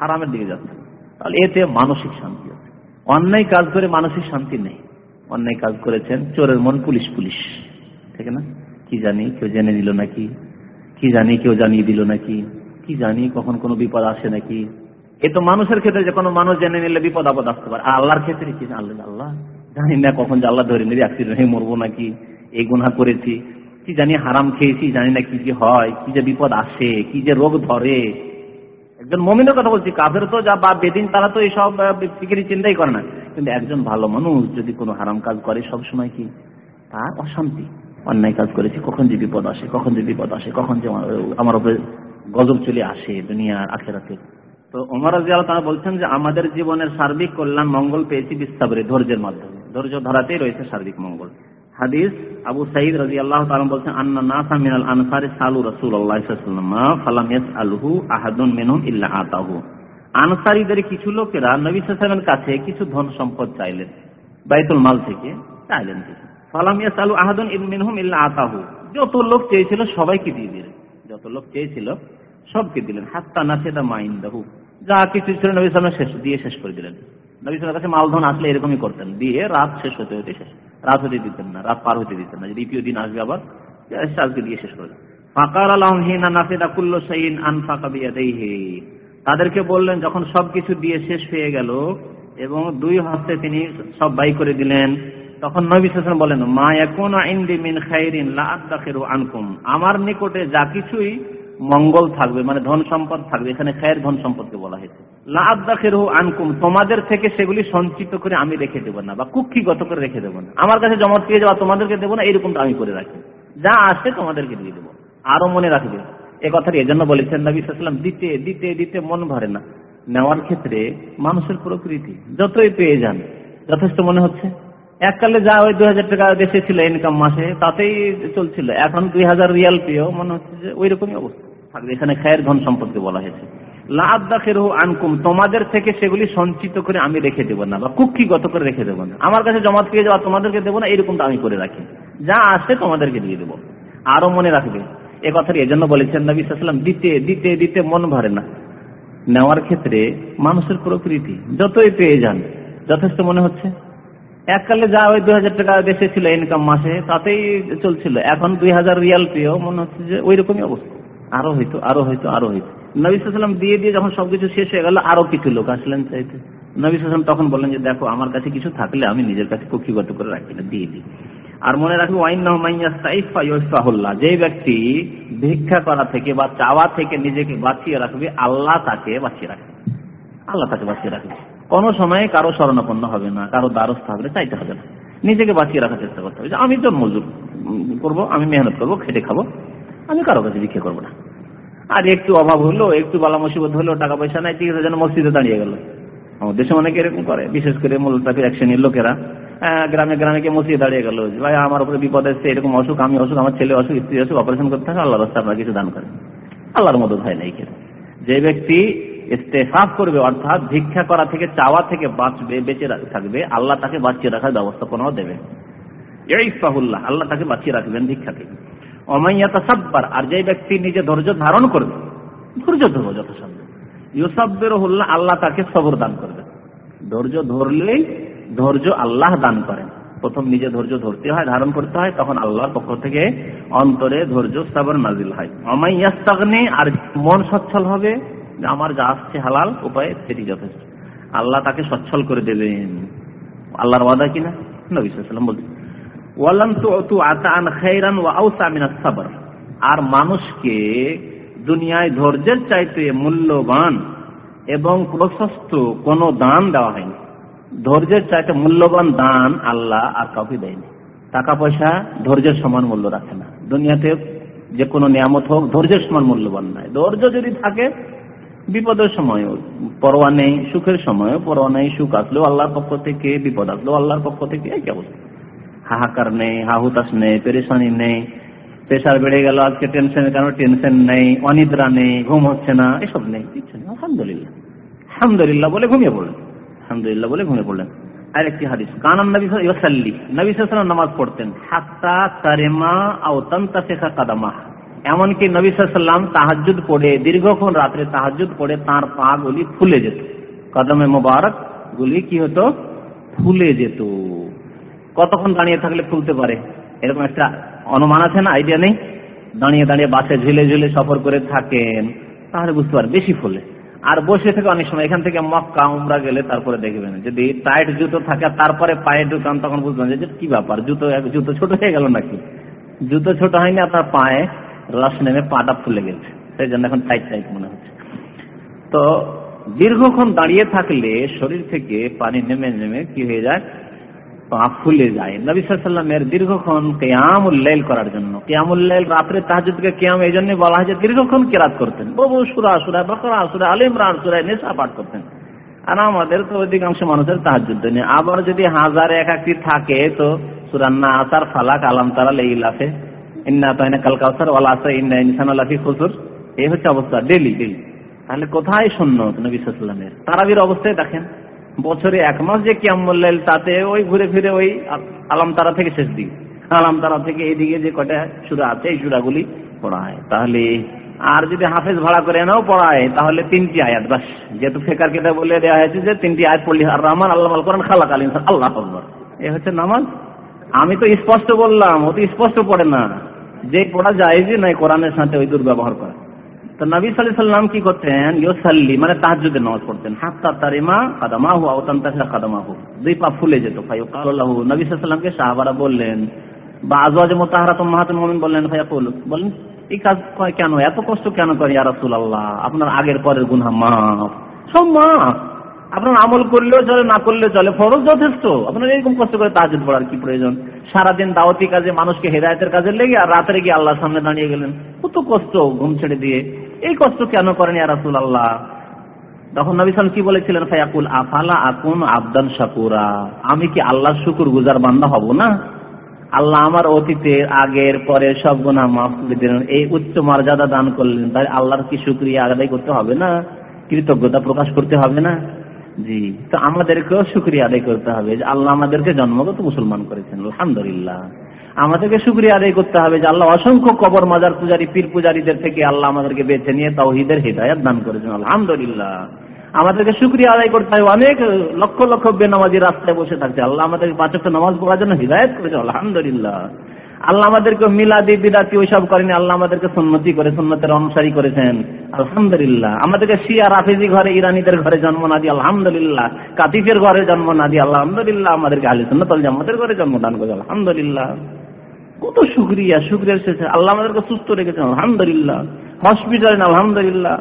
হারামের দিকে যাচ্ছেন, তাহলে এতে মানসিক শান্তি অন্যায় কাজ করে মানসিক শান্তি নেই। অন্যায় কাজ করেছেন চোরের মন পুলিশ পুলিশ। ঠিক না? কি জানি, কেউ জেনে দিল নাকি? কি জানি, কেউ জানিয়ে দিল নাকি? কি জানি, কখন কোনো বিপদ আসে নাকি? এ তো মানুষের ক্ষেত্রে যে কোনো মানুষ জেনে নিলে বিপদ আপদ আসতে পারে। আল্লাহর ক্ষেত্রে কি? আল্লাহ আল্লাহ। জানি না কখন আল্লাহ ধরে নিবি অ্যাক্সিডেন্ট হয়ে মরবো নাকি? এই গুণা করেছি। কি জানি হারাম খেয়েছি, জানি না কি যে হয়, কি যে বিপদ আসে, কি যে রোগ ধরে। একজন মমিনের কথা বলছি, কাফের তো যা বা বেদিন, তারা তো এইসব ফিকিরি চিন্তাই করে না। কিন্তু একজন ভালো মানুষ যদি কোনো হারাম কাজ করে সব সময় কি? তার অশান্তি। অন্যায় কাজ করেছি, কখন যে বিপদ আসে, কখন যে বিপদ আসে, কখন যে আমার উপরে গজব চলে আসে দুনিয়ার আখেরাতে। তো ওমর রাজিয়াল তারা বলছেন যে, আমাদের জীবনের সার্বিক কল্যাণ মঙ্গল পেয়েছি বিস্তাবরে, ধৈর্যের মাধ্যমে। ধৈর্য ধরাতেই রয়েছে সার্বিক মঙ্গল। হাদিস আবু সাইদ রাজি আল্লাহ বলছেন, আন্না নাসা মিনাল আনসারি সালু ফালাম ইল্লা আতাহু। আনসারীদের কিছু লোকেরা নবী সাল্লাল্লাহু কাছে কিছু ধন সম্পদ চাইলেন, বাইতুল মাল থেকে চাইলেন ফালাম ইয়াসআলু আহাদুন মিনহুম ইল্লা আতাহু। যত লোক চেয়েছিল সবাইকে দিয়ে দিলেন। যত লোক চেয়েছিল সবকে দিলেন। হাত্তা নাসেদা মাইন্দাহু যা কিছু ছিল নবী সাল্লাম শেষ দিয়ে শেষ করে দিলেন। নবী সাল্লামের কাছে মালধন আসলে এরকমই করতেন। দিয়ে রাত শেষ হতে হতে শেষ। রাত হতে দিতেন না, রাত পার হতে দিতেন না দ্বিতীয় দিন আসবে আবার আজকে দিয়ে শেষ করে ফাকার তাদেরকে বললেন, যখন সবকিছু দিয়ে শেষ হয়ে গেল এবং দুই হস্তে তিনি সব বাই করে দিলেন, তখন নবী বলেন, মা এখন আনকুম। আমার নিকটে যা কিছুই মঙ্গল থাকবে মানে ধন সম্পদ থাকবে, এখানে খায়ের ধন সম্পদকে বলা হয়েছে। আনকুম, তোমাদের থেকে সেগুলি সঞ্চিত করে আমি রেখে দেবো না, বা কুক্ষিগত করে রেখে দেবো না। আমার কাছে জমা দিয়ে যাওয়া তোমাদেরকে দেবো না এরকমটা আমি করে রাখি। যা আসে তোমাদেরকে দিয়ে দেবো। আরও মনে রাখবে। এ কথাটি এজন্য বলেছেন নবী সাল্লাম দিতে দিতে দিতে মন ভরে না। নেওয়ার ক্ষেত্রে মানুষের প্রকৃতি যতই পেয়ে যান, যথেষ্ট মনে হচ্ছে? এককালে যা ওই দুই হাজার টাকা দেশে ছিল ইনকাম মাসে, তাতেই চলছিল। এখন দুই হাজার রিয়াল পেয়েও মনে হচ্ছে যে ওই রকমই অবস্থা। থাকবে এখানে খায়ের ধন সম্পদকে বলা হয়েছে। আনকুম, তোমাদের থেকে সেগুলি সঞ্চিত করে আমি রেখে দেবো না, বা কুক্ষিগত করে রেখে দেবো না। আমার কাছে জমা থেকে যাওয়া তোমাদেরকে দেবো না, এরকমটা আমি করে রাখি। যা আসে তোমাদেরকে দিয়ে দেবো। আরও মনে রাখবে, এ কথাটি এজন্য বলেছেন নবী সাল্লাম দিতে দিতে দিতে মন ভরে না। নেওয়ার ক্ষেত্রে মানুষের প্রকৃতি যতই পেয়ে যান, যথেষ্ট মনে হচ্ছে? এককালে যা ওই দুই হাজার টাকা দেশে ছিল ইনকাম মাসে, তাতেই চলছিল। এখন দুই হাজার রিয়াল পেয়েও মনে হচ্ছে যে ওই রকমই অবস্থা। আরও হইতো আরও হইতো আরও হইতো। নবী সাল্লাম দিয়ে দিয়ে যখন সবকিছু শেষ হয়ে গেল, আরও কিছু লোক আসলেন চাইতে। নবী সাল্লাম তখন বললেন যে, দেখো, আমার কাছে কিছু থাকলে আমি নিজের কাছে কক্ষিগত করে রাখি না দিয়ে দিই। আর মনে রাখব যে ব্যক্তি ভিক্ষা করা থেকে বা চাওয়া থেকে নিজেকে বাঁচিয়ে রাখবে, আল্লাহ তাকে বাঁচিয়ে রাখবে। আল্লাহ তাকে বাঁচিয়ে রাখবে। কোন সময় কারও স্মরণাপন্ন হবে না, কারও দ্বারস্থ হবে চাইতে হবে না। নিজেকে বাঁচিয়ে রাখার চেষ্টা করতে হবে। আমি তো মজুর করব, আমি মেহনত করব, খেটে খাব, আমি কারও কাছে ভিক্ষা করব না। আর একটু অভাব হলো, একটু বালা মুসিবত হলো টাকা পয়সা নাই, ঠিক আছে, যেন মসজিদে দাঁড়িয়ে গেল। আমাদের দেশে অনেকে এরকম করে, বিশেষ করে মূলতাফির এক শ্রেণির লোকেরা। গ্রামে গ্রামে কে মসজিদে দাঁড়িয়ে গেল ভাই, আমার উপরে বিপদ এসছে, এরকম অসুখ, আমি অসুখ, আমার ছেলে অসুখ, স্ত্রী অসুখ অপারেশন করতে থাকে আল্লাহ রাস্তা আপনার কিছু দান করেন। আল্লাহর মদত হয় না এই যে ব্যক্তি ইস্তেফাফ করবে, অর্থাৎ ভিক্ষা করা থেকে, চাওয়া থেকে বাঁচবে, বেঁচে থাকবে, আল্লাহ তাকে বাঁচিয়ে রাখার ব্যবস্থাপনাও দেবে। এই ইফাহুল্লাহ আল্লাহ তাকে বাঁচিয়ে রাখবেন ভিক্ষা থেকে অমাইয়াতা সাব্বার আর যে ব্যক্তি নিজে ধৈর্য ধারণ করবে, ধৈর্য ধরবো যথাসাধ্য। ইউসাব্বের হল্লা আল্লাহ তাকে সবর দান করবে। ধৈর্য ধরলেই ধৈর্য আল্লাহ দান করেন। প্রথম নিজে ধৈর্য ধরতে হয়, ধারণ করতে হয়, তখন আল্লাহর পক্ষ থেকে অন্তরে ধৈর্য সাবর নাজিল হয়। অমাইয়াস্তাগনে, আর মন সচ্ছল হবে আমার যা আসছে হালাল, উপায় সেটি যথেষ্ট। আল্লাহ তাকে সচ্ছল করে দেবেন। আল্লাহর ওয়াদা কিনা নবী সাল্লাম বলছেন আর মানুষকে দুনিয়ায় ধৈর্যের চাইতে মূল্যবান এবং প্রশস্ত কোন দান দেওয়া হয়নি। ধৈর্যের চাইতে মূল্যবান দান আল্লাহ আর কাউকে দেয়নি। টাকা পয়সা ধৈর্যের সমান মূল্য রাখে না। দুনিয়াতে যে কোনো নিয়ামত হোক, ধৈর্যের সমান মূল্যবান নয় ধৈর্য যদি থাকে, বিপদের সময় পরোয়া নেই, সুখের সময় পরোয়া নেই, সুখ আসলেও আল্লাহর পক্ষ থেকে, বিপদ আসলেও আল্লাহর পক্ষ থেকে একই অবস্থা। হাহাকার নেই হাহুতাস নেই, পেরেশানি নেই। প্রেশার বেড়ে গেল, আজকে টেনশনের কারণে টেনশন নেই, অনিদ্রা নেই, ঘুম হচ্ছে না, এসব নেই, কিছু নেই। আলহামদুলিল্লাহ। আলহামদুলিল্লাহ বলে ঘুমিয়ে পড়লেন। আলহামদুলিল্লাহ বলে ঘুমিয়ে পড়লেন। আরেকটি হাদিস কানান নবী ইসাল্লি নবী সাল্লাম নামাজ পড়তেন। হাত্তা তারেমা আও তান্তাফেখা কাদামা এমনকি নবী সাল্লাম তাহাজুদ পড়ে, দীর্ঘক্ষণ রাত্রে তাহাজুদ পড়ে, তার পা গুলি ফুলে যেত। কদমে মোবারক গুলি কি হতো? ফুলে যেত। কতক্ষণ দাঁড়িয়ে থাকলে ফুলতে পারে? এরকম একটা অনুমান আছে না? আইডিয়া নেই? দাঁড়িয়ে দাঁড়িয়ে বাসে ঝুলে ঝুলে সফর করে থাকেন, তাহলে বুঝতে পারে বেশি ফুলে। আর বসে থেকে অনেক সময়, এখান থেকে মক্কা, উমরা গেলে তারপরে দেখবেন, যদি টাইট জুতো থাকে তারপরে পায়ে ঢুকান, তখন বুঝবেন যে কি ব্যাপার, জুতো জুতো ছোট হয়ে গেল নাকি? জুতো ছোট হয়নি, আপনার পায়ে রস নেমে পাটা ফুলে গেছে। সেই জন্য এখন টাইট টাইট মনে হচ্ছে। তো দীর্ঘক্ষণ দাঁড়িয়ে থাকলে শরীর থেকে পানি নেমে নেমে কি হয়ে যায়? পা ফুলে যায়। করার জন্য। রাত্রে তাহাজুদকে কেয়াম এই জন্য বলা হয় যে দীর্ঘক্ষণ কেরাত করতেন। বহু সুরা বকরা সুরায় নেশা পাঠ করতেন। আর আমাদের তো অধিকাংশ মানুষের নেই। আবার যদি হাজার এক একটি থাকে, তো সুরান্না আসার ফালাক, আলাম তারা লেইলাফে ইন্না তাইনা কাল কাউসার, ওয়ালা আসা ইন্না ইনসান এই হচ্ছে অবস্থা ডেলি ডেলি তাহলে কোথায় শূন্য নবী তারাবির অবস্থায় দেখেন। বছরে এক মাস যে কিয়ামুল্লাইল তাতে ওই ঘুরে ফিরে ওই আলাম তারা থেকে শেষ দিক। আলাম তারা থেকে এইদিকে যে কটা সুরা আছে, এই সুরাগুলি পড়ায় তাহলে আর যদি হাফেজ ভাড়া করে এনেও পড়ায়, তাহলে তিনটি আয়াত বাস। যেহেতু ফেকার কেটে বলে দেওয়া হয়েছে যে তিনটি আয়াত পড়লি আর রহমান, আল্লাহ করেন খালাক আলী আল্লাহ এ হচ্ছে নামাজ। আমি তো স্পষ্ট বললাম ও তো স্পষ্ট পড়ে না। যে পড়া যায় যে নয় কোরআনের সাথে ওই দুর্ব্যবহার করে। তো নবী সাল্লাম কি করতেন? ইয়োসাল্লি মানে তাহাজুদের নামাজ পড়তেন। হাত্তা তারিমা কাদামাহু আওতান্তাসা কাদামাহু। দুই পা ফুলে যেত। ভাই কাল্লাহু নবী সাল্লামকে সাহাবারা বললেন, বা আজওয়াজ তো মাহাতুল মমিন বললেন ভাইয়া বলুন এই কাজ কেন? এত কষ্ট কেন করে ইয়া রাসূলুল্লাহ? আপনার আগের পরের গুনাহ মাফ। সব মাফ। আপনার আমল করলেও চলে, না করলেও চলে, ফরজ যথেষ্ট। আপনার এরকম কষ্ট করে তাহাজুদ পড়ার কি প্রয়োজন? সারাদিন দাওয়াতি কাজে, মানুষকে হেদায়তের কাজে লেগে আর রাত্রে গিয়ে আল্লাহর সামনে দাঁড়িয়ে গেলেন। কত কষ্ট ঘুম ছেড়ে দিয়ে। এই কষ্ট কেন করেন রাসুল আল্লাহ তখন নবী সাল কি বলেছিলেন? ফায়াকুল, আফালা আকুন আবদান শাকুরা? আমি কি আল্লাহর শুকুর গুজার বান্দা হব না? আল্লাহ আমার অতীতের, আগের পরে সব গুণা মাফ করে দিলেন। এই উচ্চ মর্যাদা দান করলেন। তাই আল্লাহর কি শুক্রিয়া আদায় করতে হবে না? কৃতজ্ঞতা প্রকাশ করতে হবে না? জি। তো আমাদেরকেও শুক্রিয়া আদায় করতে হবে যে আল্লাহ আমাদেরকে জন্মগত মুসলমান করেছেন। আলহামদুলিল্লাহ। আমাদেরকে শুক্রিয়া আদায় করতে হবে যে আল্লাহ অসংখ্য কবর মাজার পূজারী, পীর পূজারীদের থেকে আল্লাহ আমাদেরকে বেছে নিয়ে তাওহিদের হৃদায়ত দান করেছেন। আলহামদুলিল্লাহ। আমাদেরকে শুক্রিয়া আদায় করতে হবে। অনেক লক্ষ লক্ষ বেনামাজি রাস্তায় বসে থাকছে। আল্লাহ আমাদেরকে পাঁচ একটা নামাজ পড়ার জন্য হৃদায়ত করেছেন। আলহামদুলিল্লাহ। আল্লাহ আমাদেরকে মিলাদি, বিদাতি ওইসব করেনি। আল্লাহ আমাদেরকে সন্ন্যতি করে সন্ন্যতের অনুসারী করেছেন। আলহামদুলিল্লাহ। আমাদেরকে শিয়া, রাফেজি ঘরে, ইরানিদের ঘরে জন্ম না দিয়ে আলহামদুলিল্লাহ। কাতিফের ঘরে জন্ম না দিয়ে আলহামদুলিল্লাহ আমাদেরকে আলী সন্ন্যতল জামাতের ঘরে জন্মদান করে আলহামদুলিল্লাহ। কত শুক্রিয়া, শুক্রিয়ার শেষে আল্লাহ আমাদেরকে সুস্থ রেখেছেন, আলহামদুলিল্লাহ। হসপিটালে আলহামদুলিল্লাহ।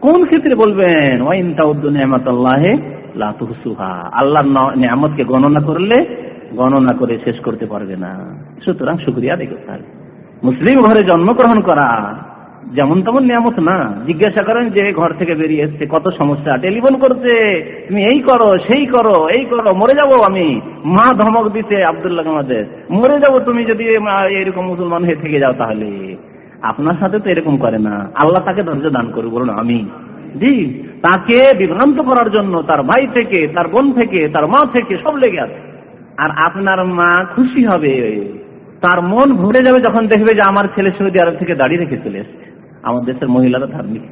কোন ক্ষেত্রে বলবেন? ওয়াইন তাউদ্দ নিয়ামাতাল্লাহে আল্লাহে তুহসুহা। আল্লাহর নিয়ামতকে গণনা করলে গণনা করে শেষ করতে পারবে না। সুতরাং শুক্রিয়া রেখে হবে। মুসলিম ঘরে জন্মগ্রহণ করা যেমন তেমন নিয়ামত না। জিজ্ঞাসা করেন যে ঘর থেকে বেরিয়ে এসছে, কত সমস্যা? টেলিফোন করছে, তুমি এই করো, সেই করো, এই করো, মরে যাব আমি। মা ধমক দিতে আবদুল্লাহ আমাদের, মরে যাব তুমি যদি এরকম মুসলমান হয়ে থেকে যাও তাহলে। আপনার সাথে তো এরকম করে না। আল্লাহ তাকে ধৈর্য দান করবে বলুন আমি জি, তাকে বিভ্রান্ত করার জন্য তার ভাই থেকে, তার বোন থেকে, তার মা থেকে সব লেগে আছে। আর আপনার মা খুশি হবে, তার মন ভরে যাবে যখন দেখবে যে, আমার ছেলে সৌদি আরব থেকে দাঁড়িয়ে রেখে চলে এসছে। আমার দেশের মহিলারা ধার্মিক।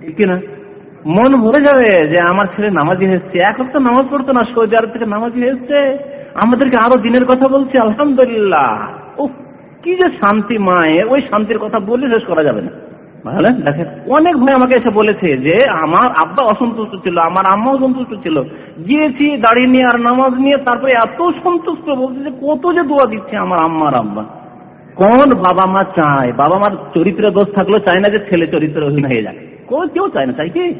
ঠিক না মন ভরে যাবে যে আমার ছেলে নামাজি হয়েছে। এক তো নামাজ পড়তো না, সৌদি আরব থেকে নামাজি হয়েছে। আমাদেরকে আরও দিনের কথা বলছে, আলহামদুলিল্লাহ। ও কি যে শান্তি মায়ে, ওই শান্তির কথা বলে শেষ করা যাবে না। দেখেন, অনেক ভাই আমাকে এসে বলেছে যে আমার আব্বা অসন্তুষ্ট ছিল, আমার আম্মা অসন্তুষ্ট ছিল। গিয়েছি দাঁড়িয়ে নিয়ে আর নামাজ নিয়ে, তারপরে এত সন্তুষ্ট, বলছে যে কত যে দোয়া দিচ্ছে আমার আম্মার আব্বা। কোন বাবা মা চায়? বাবা মার চরিত্র দোষ থাকলেও চায় না যে ছেলে চরিত্রহীন হয়ে যাক। কোন কেউ চায় না চাই কি?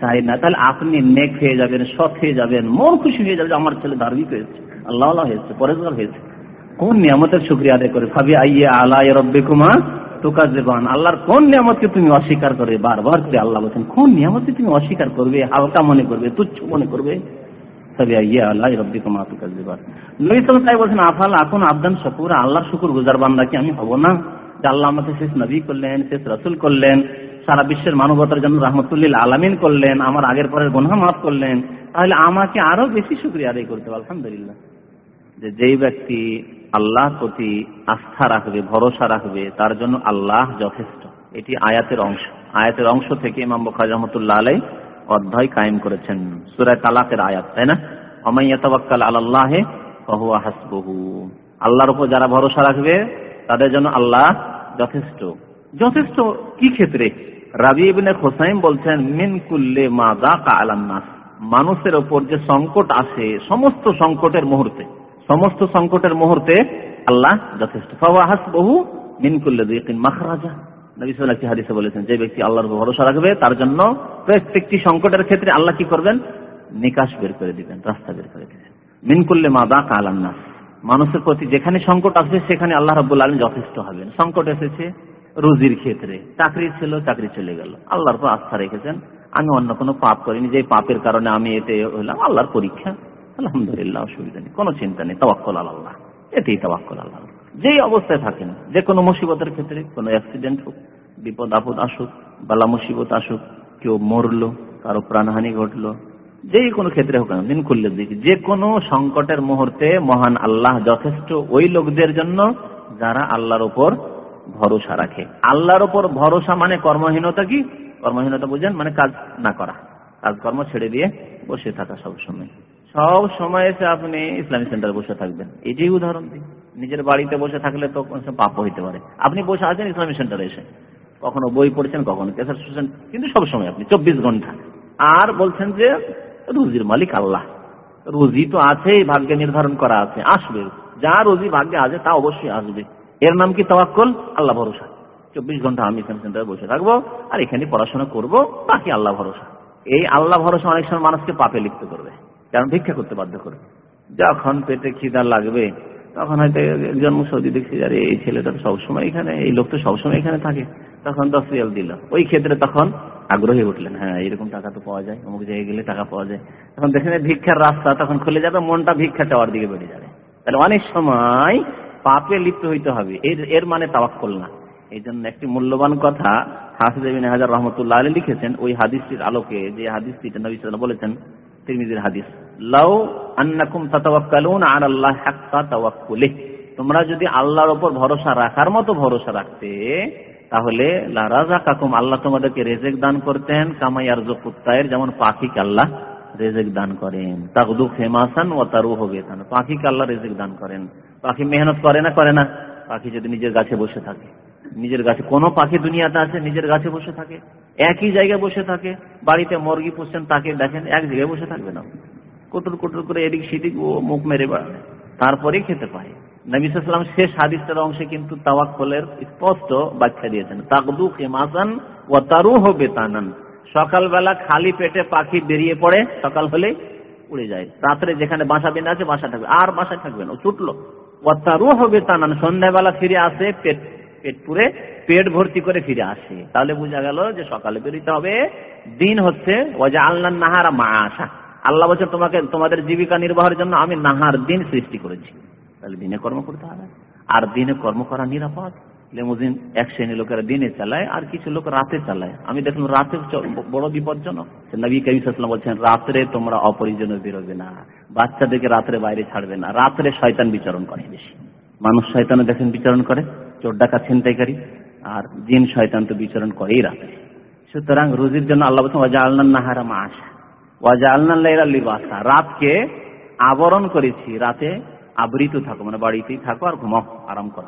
চাই না। তাহলে আপনি নেক হয়ে যাবেন, সৎ হয়ে যাবেন, মন খুশি হয়ে যাবে আমার ছেলে ধার্মিক হয়েছে, আল্লাহ আল্লাহ হয়েছে, পরেশগার হয়েছে। কোন নিয়ামতের শুক্রিয়া আদায় করে? ভাবি আইয়ে আল্লাহ রব্বে কুমার তোকাজেবান আল্লাহর কোন নিয়ামতকে তুমি অস্বীকার করবে? বারবার করে আল্লাহ বলছেন, কোন নিয়ামতকে তুমি অস্বীকার করবে? হালকা মনে করবে, তুচ্ছ মনে করবে? আবদান শকুর গুজার বান্দা কি আমি হব না? যে আল্লাহ আমাকে শেষ নবী করলেন, শেষ করলেন, সারা বিশ্বের মানবতার জন্য রহমতুল্লিল আলামিন করলেন, আমার আগের পরের মাফ করলেন, তাহলে আমাকে আরও বেশি শুক্রিয়া আদায় করতে হবে, আলহামদুলিল্লাহ। যে যেই ব্যক্তি আল্লাহর প্রতি আস্থা রাখবে, ভরসা রাখবে, তার জন্য আল্লাহ যথেষ্ট। এটি আয়াতের অংশ। আয়াতের অংশ থেকে ইমাম বখার রহমতুল্লাহ আলাই অধ্যায় কায়েম করেছেন। সুরায় তালাকের আয়াত, তাই না? অমাইয়াতাবাক্কাল আল্লাহে হাসবহু। আল্লাহর উপর যারা ভরসা রাখবে, তাদের জন্য আল্লাহ যথেষ্ট। যথেষ্ট কি ক্ষেত্রে? রাবি হোসাইম বলছেন, মিন কুল্লে মা দা কা আলান্নাস মানুষের ওপর যে সংকট আসে সমস্ত সংকটের মুহূর্তে, সমস্ত সংকটের মুহূর্তে আল্লাহ যথেষ্ট। বহু মিনকুল্লে মাখরাজা। সাল্লাহ হাদিসে বলেছেন, যে ব্যক্তি আল্লাহর ভরসা রাখবে, তার জন্য প্রত্যেকটি সংকটের ক্ষেত্রে আল্লাহ কি করবেন? নিকাশ বের করে দিবেন, রাস্তা বের করে দিবেন। মা দা কালান্নাস মানুষের প্রতি যেখানে সংকট আসবে, সেখানে আল্লাহ রব্বুল আলম যথেষ্ট হবেন। সংকট এসেছে রুজির ক্ষেত্রে। চাকরি ছিল, চাকরি চলে গেল। আল্লাহর পর আস্থা রেখেছেন, আমি অন্য কোনো পাপ করিনি যে পাপের কারণে আমি এতে হলাম আল্লাহর পরীক্ষা। আলহামদুলিল্লাহ, অসুবিধা নেই, কোনো চিন্তা নেই তবাক্কল আল্লাহ এতেই তবাক্কল আল্লাহ যেই অবস্থায় থাকেন, যে কোনো মুসিবতের ক্ষেত্রে, কোনো অ্যাক্সিডেন্ট হোক, বিপদ আপদ আসুক, বালা মুসিবত আসুক, কেউ মরলো, কারও প্রাণহানি ঘটলো, যেই কোনো ক্ষেত্রে হোক দিন খুললে দিকে, যে কোনো সংকটের মুহূর্তে মহান আল্লাহ যথেষ্ট ওই লোকদের জন্য যারা আল্লাহর ওপর ভরসা রাখে। আল্লাহর ওপর ভরসা মানে কর্মহীনতা কি? কর্মহীনতা বুঝেন মানে কাজ না করা। কাজকর্ম ছেড়ে দিয়ে বসে থাকা সব সময় সব সময় এসে আপনি ইসলামিক সেন্টারে বসে থাকবেন। এটাই উদাহরণ দিই নিজের বাড়িতে বসে থাকলে তো পাপ হইতে পারে। আপনি বসে আছেন ইসলামিক সেন্টারে এসে। কখনো বই পড়ছেন, কখনো কেসার শুনছেন, কিন্তু সবসময় আপনি চব্বিশ ঘণ্টা। আর বলছেন যে, রুজির মালিক আল্লাহ। রুজি তো আছেই, ভাগ্যে নির্ধারণ করা আছে, আসবে। যা রুজি ভাগ্যে আছে, তা অবশ্যই আসবে। এর নাম কি তাওয়াক্কল? আল্লাহ ভরসা। চব্বিশ ঘণ্টা আমি ইসলাম সেন্টারে বসে থাকব, আর এখানে পড়াশোনা করব, বাকি আল্লাহ ভরসা। এই আল্লাহ ভরসা অনেক সময় মানুষকে পাপে লিখতে করবে, কারণ ভিক্ষা করতে বাধ্য করবে। যখন পেটে খিদা লাগবে তখন হয়তো একজন সৌদি দেখছি আরে, এই ছেলেটা সবসময় এখানে, এই লোক তো সবসময় এখানে থাকে। তখন দশ রিয়াল দিল। ওই ক্ষেত্রে তখন আগ্রহী উঠলেন হ্যাঁ এরকম টাকা তো পাওয়া যায়, অমুক জায়গায় গেলে টাকা পাওয়া যায়। তখন দেখেন ভিক্ষার রাস্তা তখন খুলে যাবে, মনটা ভিক্ষা চাওয়ার দিকে বেড়ে যাবে। তাহলে অনেক সময় পাপে লিপ্ত হইতে হবে, এর এর মানে তাওয়াক্কল না। এই জন্য একটি মূল্যবান কথা হাফিজ হাজার রহমতুল্লাহ আলী লিখেছেন, ওই হাদিসটির আলোকে, যে হাদিসটি নবী বলেছেন, তিরমিজির হাদিস। তোমরা যদি আল্লাহর উপর ভরসা রাখার মতো ভরসা রাখতে, তাহলে লারাজাকাকুম আল্লাহ তোমাদেরকে রেজেক দান করতেন কামাইয়ার জকুত্তায়ের যেমন পাখিকে আল্লাহ রেজেক দান করেন। তাকদু ফেমাসান ও তারু হবে পাখিকে আল্লাহ রেজেক দান করেন। পাখি মেহনত করে না করে না? পাখি যদি নিজের গাছে বসে থাকে। নিজের গাছে, কোন পাখি দুনিয়াতে আছে, নিজের গাছে বসে থাকে। একই জায়গায় বসে থাকে। বাড়িতে মুরগি পুষছেন, তাকে দেখেন, এক জায়গায় বসে থাকবে না। কুটুর কুটুর করে এদিক সেদিক ও মুখ মেরে বেড়াবে তারপরেই খেতে পারে নবিসাম শেষ হাদিসের অংশে কিন্তু তাওয়াক্কলের স্পষ্ট ব্যাখ্যা দিয়েছেন। তাকদু কেমাসান ও তারু হবে তানান সকালবেলা খালি পেটে পাখি বেরিয়ে পড়ে, সকাল হলে উড়ে যায়। রাত্রে যেখানে বাসা বেঁধে আছে, বাসা থাকবে। আর বাসা থাকবে না ছুটলো। ও তারু হবে তানান সন্ধ্যাবেলা ফিরে আসে, পেট পেট পুরে পেট ভর্তি করে ফিরে আসে। তাহলে বোঝা গেল যে সকালে বেরোতে হবে। দিন হচ্ছে ওজা আল্লাহ নাহারা মা আসা আল্লাহ বলছে তোমাকে, তোমাদের জীবিকা নির্বাহের জন্য আমি নাহার দিন সৃষ্টি করেছি। তাহলে দিনে কর্ম করতে হবে। আর দিনে কর্ম করা নিরাপদ। লেমুজিন এক শ্রেণি লোকেরা দিনে চালায়, আর কিছু লোক রাতে চালায়। আমি দেখলাম রাতে বড় বিপজ্জনক। নবী কবিসাম বলছেন, রাত্রে তোমরা অপরিজনে বেরোবে না। বাচ্চাদেরকে রাত্রে বাইরে ছাড়বে না। রাত্রে শয়তান বিচরণ করে বেশি। মানুষ শয়তানে দেখেন বিচরণ করে, চোর ডাকা ছিনতাইকারী। আর জিন শয়তান তো বিচরণ করেই রাত্রে সুতরাং রুজির জন্য আল্লাহ বলছেন আল্লাহ নাহারা ওয়াজা আল্লাহ রাতকে আবরণ করেছি, রাতে আবৃত থাকো মানে বাড়িতেই থাকো আর ঘুমাও, আরাম করা।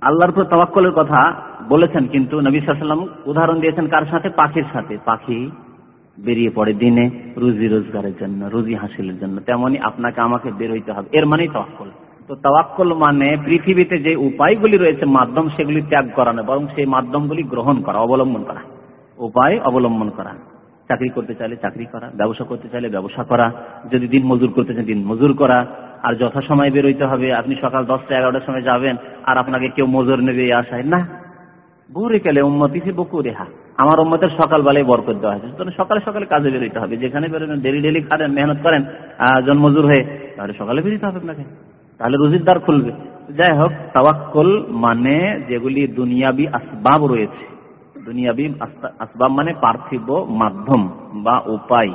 আল্লাহর উপর তবাক্কলের কথা বলেছেন, কিন্তু নবী সাল্লাম উদাহরণ দিয়েছেন কার সাথে? পাখির সাথে। পাখি বেরিয়ে পড়ে দিনে, রুজি রোজগারের জন্য, রুজি হাসিলের জন্য, তেমনি আপনাকে আমাকে বের হইতে হবে। এর মানেই তবাক্কল তো তাওয়াক্কল মানে পৃথিবীতে যে উপায়গুলি রয়েছে, মাধ্যম সেগুলি ত্যাগ করা নয়, বরং সেই মাধ্যমগুলি গ্রহণ করা, অবলম্বন করা। উপায় অবলম্বন করা। চাকরি করতে চাইলে চাকরি করা, ব্যবসা করতে চাইলে ব্যবসা করা, যদি দিন মজুর করতে চান দিন মজুর করা, আর যথাসময় বেরোইতে হবে, আপনি সকাল দশটা, এগারোটার সময় যাবেন, আর আপনাকে কেউ মজুর নেবে আসায় না। বুড়ে কেলে উন্মতি সে বকু রেহা আমার উম্মতের সকালবেলায় বরকত দেওয়া হয়েছে। সুতরাং সকালে সকালে কাজে বেরোইতে হবে। যেখানে বেরোবেন ডেলি ডেলি খাবেন মেহনত করেন জন্মজুর হয়ে, তাহলে সকালে বেরোতে হবে আপনাকে। তাহলে রুজির দ্বার খুলবে। যাই হোক, তাওয়াক্কল মানে যেগুলি দুনিয়াবি আসবাব রয়েছে। দুনিয়াবি আসবাব মানে পার্থিব মাধ্যম বা উপায়।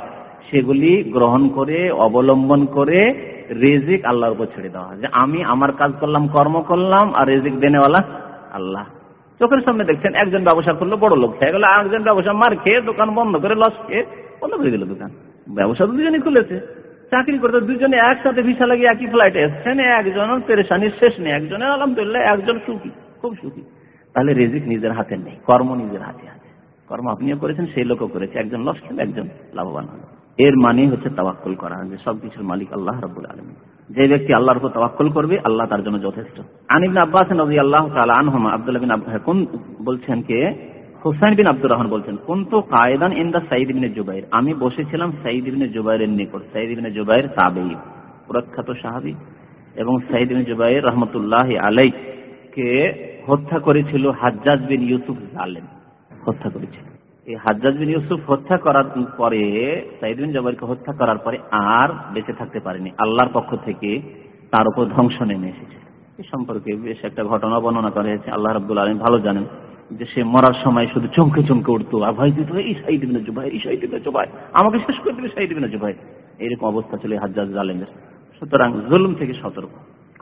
সেগুলি গ্রহণ করে, অবলম্বন করে রেজিক আল্লাহর উপর ছেড়ে দেওয়া যে আমি আমার কাজ করলাম, কর্ম করলাম, আর রেজিক দেনেওয়ালা আল্লাহ। চোখের সামনে দেখছেন, একজন ব্যবসা করল, বড় লোক খেয়ে গেল, আরেকজন ব্যবসা মার খেয়ে দোকান বন্ধ করে, লস খেয়ে বন্ধ করে দিল দোকান। ব্যবসা তো দুজনই খুলেছে। চাকরি করতে দুজনে একসাথে ভিসা লাগিয়ে একই ফ্লাইটে এসছেন একজন পেরেশানির শেষ নেই একজনে আলহামদুলিল্লাহ, একজন সুখী, খুব সুখী। তাহলে রেজিক নিজের হাতে নেই, কর্ম নিজের হাতে আছে। কর্ম আপনিও করেছেন, সেই লোকও করেছে। একজন লস খেলে একজন লাভবান হল এর মানে হচ্ছে তাওয়াক্কুল করা, যে সবকিছুর মালিক আল্লাহ রবুল আলমী যে ব্যক্তি আল্লাহর উপর তাওয়াক্কুল করবে, আল্লাহ তার জন্য যথেষ্ট। আনিবিন আব্বাস নবী আল্লাহ আনহমা আব্দুল্লাহ বিন কোন বলছেন কে? হুসাইন বিন আব্দুর রহমান বলছেন কোন তো কায়দান ইন দা সাইদ ইবিনে জুবাইর। আমি বসেছিলাম সাইদ ইবিনে জুবাইরের নিকট। সাইদ ইবিনে জুবাইর তাবেই প্রখ্যাত সাহাবি। এবং সাইদ ইবিনে জুবাইর রহমতুল্লাহ আলাই কে হত্যা করেছিল হাজ্জাজ বিন ইউসুফ জালেম। হত্যা করেছিল। এই হাজ্জাজ বিন ইউসুফ হত্যা করার পরে সাইদ বিন জুবাইরকে হত্যা করার পরে আর বেঁচে থাকতে পারেনি। আল্লাহর পক্ষ থেকে তার উপর ধ্বংস নেমে এসেছে। এই সম্পর্কে বেশ একটা ঘটনা বর্ণনা করা হয়েছে। আল্লাহ রব্দুল আলম ভালো জানেন যে সে মরার সময় শুধু চমকে চমকে উঠতো। আর ভয় দিত এই সাইড বিনা জুবাই এই সাইড বিনা জুবাই আমাকে শেষ করে দেবে সাইড বিনা জুবাই এরকম অবস্থা ছিল হাজ্জাজ জালেমের। সুতরাং জুলুম থেকে সতর্ক।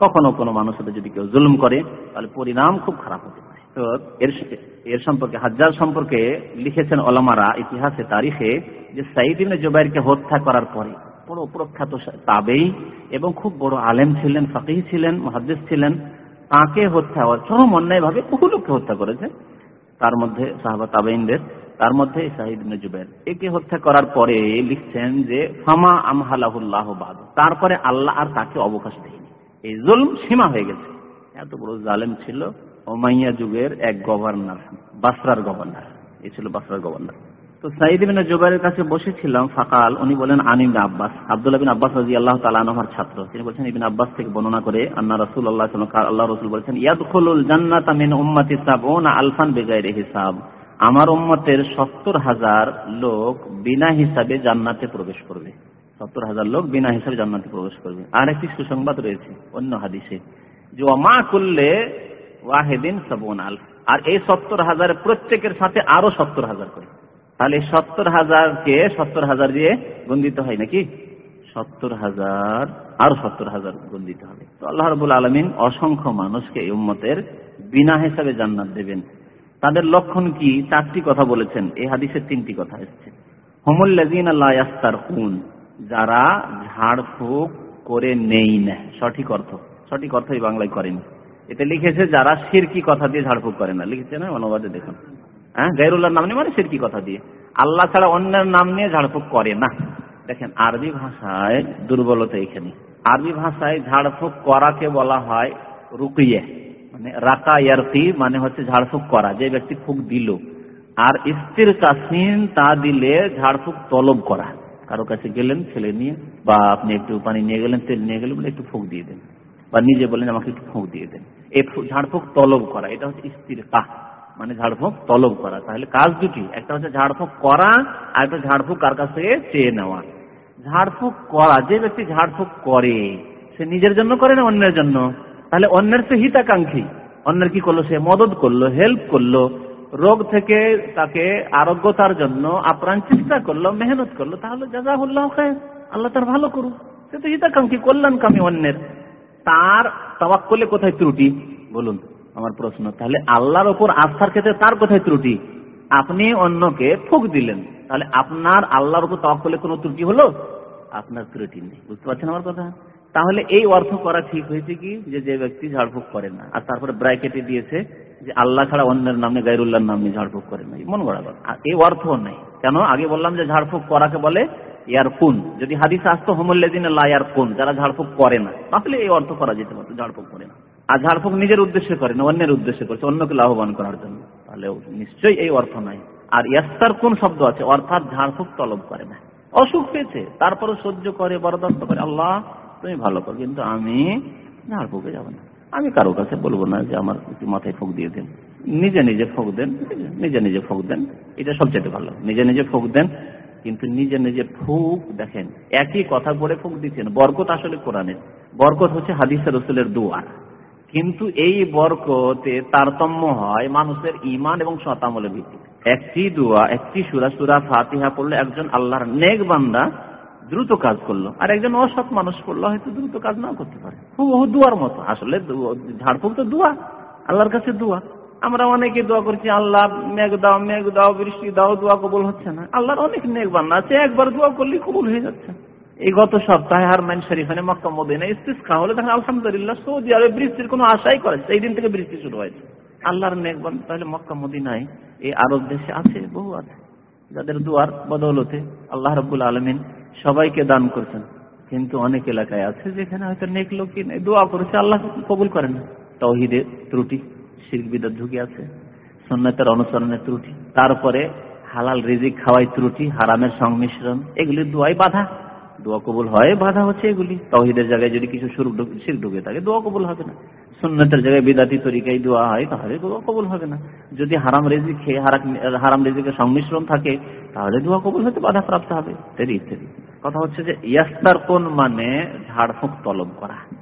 কখনো কোনো মানুষের যদি কেউ জুলুম করে, তাহলে পরিণাম খুব খারাপ হতে পারে। তো এর এর সম্পর্কে হাজ্জাজ সম্পর্কে লিখেছেন ওলামারা ইতিহাসে, তারিখে, যে সাইদ ইবনে জুবাইরকে হত্যা করার পরে বড় প্রখ্যাত তাবেই এবং খুব বড় আলেম ছিলেন, ফাকিহ ছিলেন মহাদ্দেশ ছিলেন। তাকে হত্যা চরম অন্যায় ভাবে বহু লোককে হত্যা করেছে। তার মধ্যে সাহাবা তাবেইনদের, তার মধ্যে সাহিদ জুবের একে হত্যা করার পরে লিখছেন যে, ফামা আমহালাহুল্লাহ বাদ। তারপরে আল্লাহ আর তাকে অবকাশ দেয়নি। এই জুলম সীমা হয়ে গেছে। এত বড় জালেম ছিল ওমাইয়া যুগের এক গভর্নর, বাসরার গভর্নর। এ ছিল বাসরার গভর্নর। তো সাইদ বিন জুবাইরের কাছে বসেছিলাম, ফাকাল, উনি বলেন আনিম আব্বাস। আব্দুল্লাহ বিন আব্বাস রাজি আল্লাহ তালানহার ছাত্র। তিনি বলছেন, ইবিন আব্বাস থেকে বর্ণনা করে আন্না রসুল আল্লাহ আল্লাহ রসুল বলছেন ইয়াদুল জান্নাত মিন উম্মতি সাবউনা আলফান বেগাইরে হিসাব। আমার উম্মতের সত্তর হাজার লোক বিনা হিসাবে জান্নাতে প্রবেশ করবে। সত্তর হাজার লোক বিনা হিসাবে জান্নাতে প্রবেশ করবে। আর একটি সুসংবাদ রয়েছে, অন্য হাদিসে। যে মা করলে ওয়াহেদিন সাবুন আল। আর এই সত্তর হাজার প্রত্যেকের সাথে আরও সত্তর হাজার করে। তাহলে সত্তর হাজারকে সত্তর হাজার দিয়ে গন্ধিত হয় নাকি? সত্তর হাজার, আর সত্তর হাজার গুণ দিতে হবে। তো আল্লাহ রবুল আলমিন অসংখ্য মানুষকে এই উম্মতের বিনা হিসাবে জান্নাত দেবেন। তাদের লক্ষণ কি? চারটি কথা বলেছেন। এই হাদিসের তিনটি কথা এসছে। হোমুল্লাজিন আল্লাহ ইয়াস্তার হুন যারা ঝাড়ফুঁক করে নেই না। সঠিক অর্থ। সঠিক অর্থ এই বাংলায় করেনি। এতে লিখেছে, যারা সিরকি কথা দিয়ে ঝাড়ফুঁক করে না। লিখেছে না? অনুবাদে দেখুন। হ্যাঁ? গাইরুল্লাহর নাম নিয়ে মানে সিরকি কথা দিয়ে। আল্লাহ ছাড়া অন্যের নাম নিয়ে ঝাড়ফুঁক করে না। দেখেন, আরবি ভাষায় দুর্বলতা এখানে। আরবি ভাষায় ঝাড়ফুঁক করাকে বলা হয় রুকিয়ে মানে রাকা ইয়ারকি মানে হচ্ছে ঝাড়ফুঁক করা। যে ব্যক্তি ফুক দিল। আর স্ত্রীর কাসিন তা দিলে ঝাড়ফুঁক তলব করা। কারও কাছে গেলেন, ছেলে নিয়ে, বা আপনি একটু পানি নিয়ে গেলেন, তেল নিয়ে গেলেন একটু ফুক দিয়ে দেন। বা নিজে বলেন, আমাকে একটু ফুক দিয়ে দেন। এই ঝাড়ফুঁক তলব করা, এটা হচ্ছে স্ত্রীর কাহ মানে ঝাড়ফুঁক তলব করা। তাহলে কাজ দুটি, একটা হচ্ছে ঝাড়ফুঁক করা, আর একটা ঝাড়ফুঁক কার কাছ থেকে? চেয়ে নেওয়া। ঝাড়ফুঁক করা, যে ব্যক্তি ঝাড়ফুঁক করে, সে নিজের জন্য করে না অন্যের জন্য? তাহলে অন্যের সে হিতাকাঙ্ক্ষী। অন্যের কি করল? সে মদত করল হেল্প করল। রোগ থেকে তাকে আরোগ্যতার জন্য আপ্রাণ চেষ্টা করল, মেহনত করল, তাহলে যা হল্লাহ আল্লাহ তার ভালো করুক। সে তো হিতাকাঙ্ক্ষী, কল্যাণকামী অন্যের। তার করলে কোথায় ত্রুটি? বলুন, আমার প্রশ্ন। তাহলে আল্লাহর ওপর আস্থার ক্ষেত্রে তার কোথায় ত্রুটি? আপনি অন্যকে ফুক দিলেন। তাহলে আপনার আল্লাহর উপর করলে কোনো ত্রুটি হলো? আপনার ত্রুটি নেই। বুঝতে পারছেন আমার কথা? তাহলে এই অর্থ করা ঠিক হয়েছে কি? যে যে ব্যক্তি ঝাড়ফুঁক করে না। আর তারপরে ব্রাইকেটে দিয়েছে যে আল্লাহ ছাড়া অন্যের নামে গাইরুল্লাহর নামে ঝাড়ফুঁক করে না মন গড়া আর এই অর্থ নেই। কেন? আগে বললাম যে ঝাড়ফুঁক করাকে বলে ইয়ার কুন যদি হাদিস আসতো হোমল্লাদিন ইয়ার কুন যারা ঝাড়ফুঁক করে না। তাহলে এই অর্থ করা যেতে পারতো, ঝাড়ফুঁক করে না। আর ঝাড়ফুঁক নিজের উদ্দেশ্যে করে না, অন্যের উদ্দেশ্যে করছে, অন্যকে লাভবান করার জন্য। তাহলে নিশ্চয়ই এই অর্থ নাই। আর ইয়াস্তার কোন শব্দ আছে, অর্থাৎ ঝাড়ফুঁক তলব করে না। অসুখ পেয়েছে তারপরে সহ্য করে, বরদাস্ত করে, আল্লাহ তুমি ভালো করো, কিন্তু আমি ঝাড়ফুঁকে যাব না। আমি কারও কাছে বলব না যে আমার মাথায় ফুক দিয়ে দেন। নিজে নিজে ফোক দেন, নিজে নিজে ফোক দেন। এটা সবচেয়ে ভালো। নিজে নিজে ফোক দেন, কিন্তু নিজে নিজে ফুক দেখেন। একই কথা বলে ফুক দিচ্ছেন। বরকত আসলে কোরআনের। বরকত হচ্ছে হাদিসের রসুলের দুয়ার কিন্তু এই বরকতে তারতম্য হয় মানুষের ইমান এবং শতামলের ভিত্তি একটি দোয়া, একটি সুরা সুরা ফাতিহা পড়লে একজন আল্লাহর নেক বান্দা দ্রুত কাজ করল। আর একজন অসৎ মানুষ করল, হয়তো দ্রুত কাজ না করতে পারে। বহু দুয়ার মতো। আসলে ঝাড়ফুঁক তো দোয়া। আল্লাহর কাছে দোয়া। আমরা অনেকে দোয়া করছি, আল্লাহ মেঘ দাও মেঘ দাও, বৃষ্টি দাও, দোয়া কবুল হচ্ছে না। আল্লাহর অনেক নেক বান্না আছে, একবার দোয়া করলে কবুল হয়ে যাচ্ছে। এই গত সপ্তাহে হারমাইন শরীফানে মক্কা মদিনা ইস্তিসকা হলে দেখেন, আলহামদুলিল্লাহ, সৌদি আরবে বৃষ্টির কোনো আশাই করে সেই দিন থেকে বৃষ্টি শুরু হয়েছে। আল্লাহর নেকবান তাহলে মক্কা মদিনায় এই আরব দেশে আছে, বহু আছে। যাদের দুয়ার বদৌলতে আল্লাহ রবুল আলমিন সবাইকে দান করছেন। কিন্তু অনেক এলাকায় আছে যেখানে হয়তো নেক লোক দোয়া করেছে, আল্লাহ কবুল করেন। তহিদের ত্রুটি শির বিদার ঢুকে আছে সন্ন্যতের অনুসরণের ত্রুটি, তারপরে হালাল রিজিক খাওয়াই ত্রুটি, হারামের সংমিশ্রণ, এগুলির দোয়াই বাধা। দোয়া কবুল হয়, বাধা হচ্ছে এগুলি। তহিদের জায়গায় যদি কিছু শির ঢুকে থাকে, দোয়া কবুল হবে না। সুন্নতের জায়গায় বিদাতি তরিকায় দোয়া হয়, তাহলে দোয়া কবুল হবে না। যদি হারাম রেজি খেয়ে, হারাম রেজিকের সংমিশ্রণ থাকে, তাহলে দোয়া কবুল হতে বাধা প্রাপ্ত হবে। ইত্যাদি ইত্যাদি। কথা হচ্ছে যে ইয়াস্তার কোন মানে ঝাড়ফুঁক তলব করা।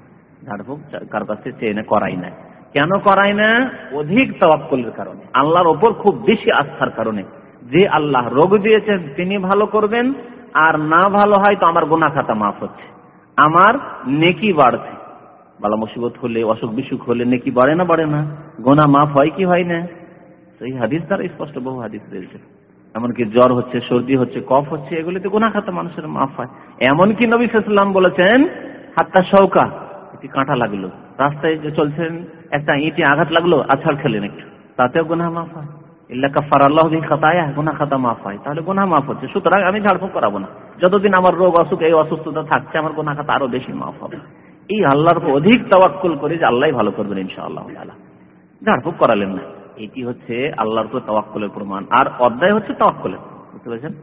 ঝাড়ফুঁক কার কাছে চেয়ে করাই না কেন করাই না অধিক তওয়াক্কুলের কারণে। আল্লাহর ওপর খুব বেশি আস্থার কারণে। যে আল্লাহ রোগ দিয়েছেন, তিনি ভালো করবেন, আর না ভালো হয় তো আমার গোনা খাতা মাফ হচ্ছে। আমার নেকি বাড়ছে। বালা মুসিবত হলে, অসুখ বিসুখ হলে নেকি বাড়ে না বাড়ে না। গোনা মাফ হয় কি হয় না? সেই হাদিস দ্বারা স্পষ্ট বহু হাদিস রয়েছে। এমনকি জ্বর হচ্ছে, সর্দি হচ্ছে, কফ হচ্ছে, এগুলিতে গোনা খাতা মানুষের মাফ হয়। এমনকি নবী সাল্লাম বলেছেন, হাত্তা সৌকা একটি কাঁটা লাগল। রাস্তায় যে চলছেন, একটা ইটে আঘাত লাগল, আছাড় খেলেন একটু। তাতেও গোনা মাফ হয়। সুতরাং আমি ঝাড়ফুঁক করাবো না। যতদিন আমার রোগ অসুখ, এই অসুস্থতা থাকছে, আমার গোনা খাতা আরও বেশি মাফ হবে। এই আল্লাহর অধিক তাওয়াক্কুল করে যে আল্লাহ ভালো করবেন ইনশাআল্লাহ ঝাড়ফুঁক করালেন না। এটি হচ্ছে আল্লাহর উপর তাওয়াক্কুলের প্রমাণ। আর অধ্যায় হচ্ছে তাওয়াক্কুলের। বুঝতে পেরেছেন?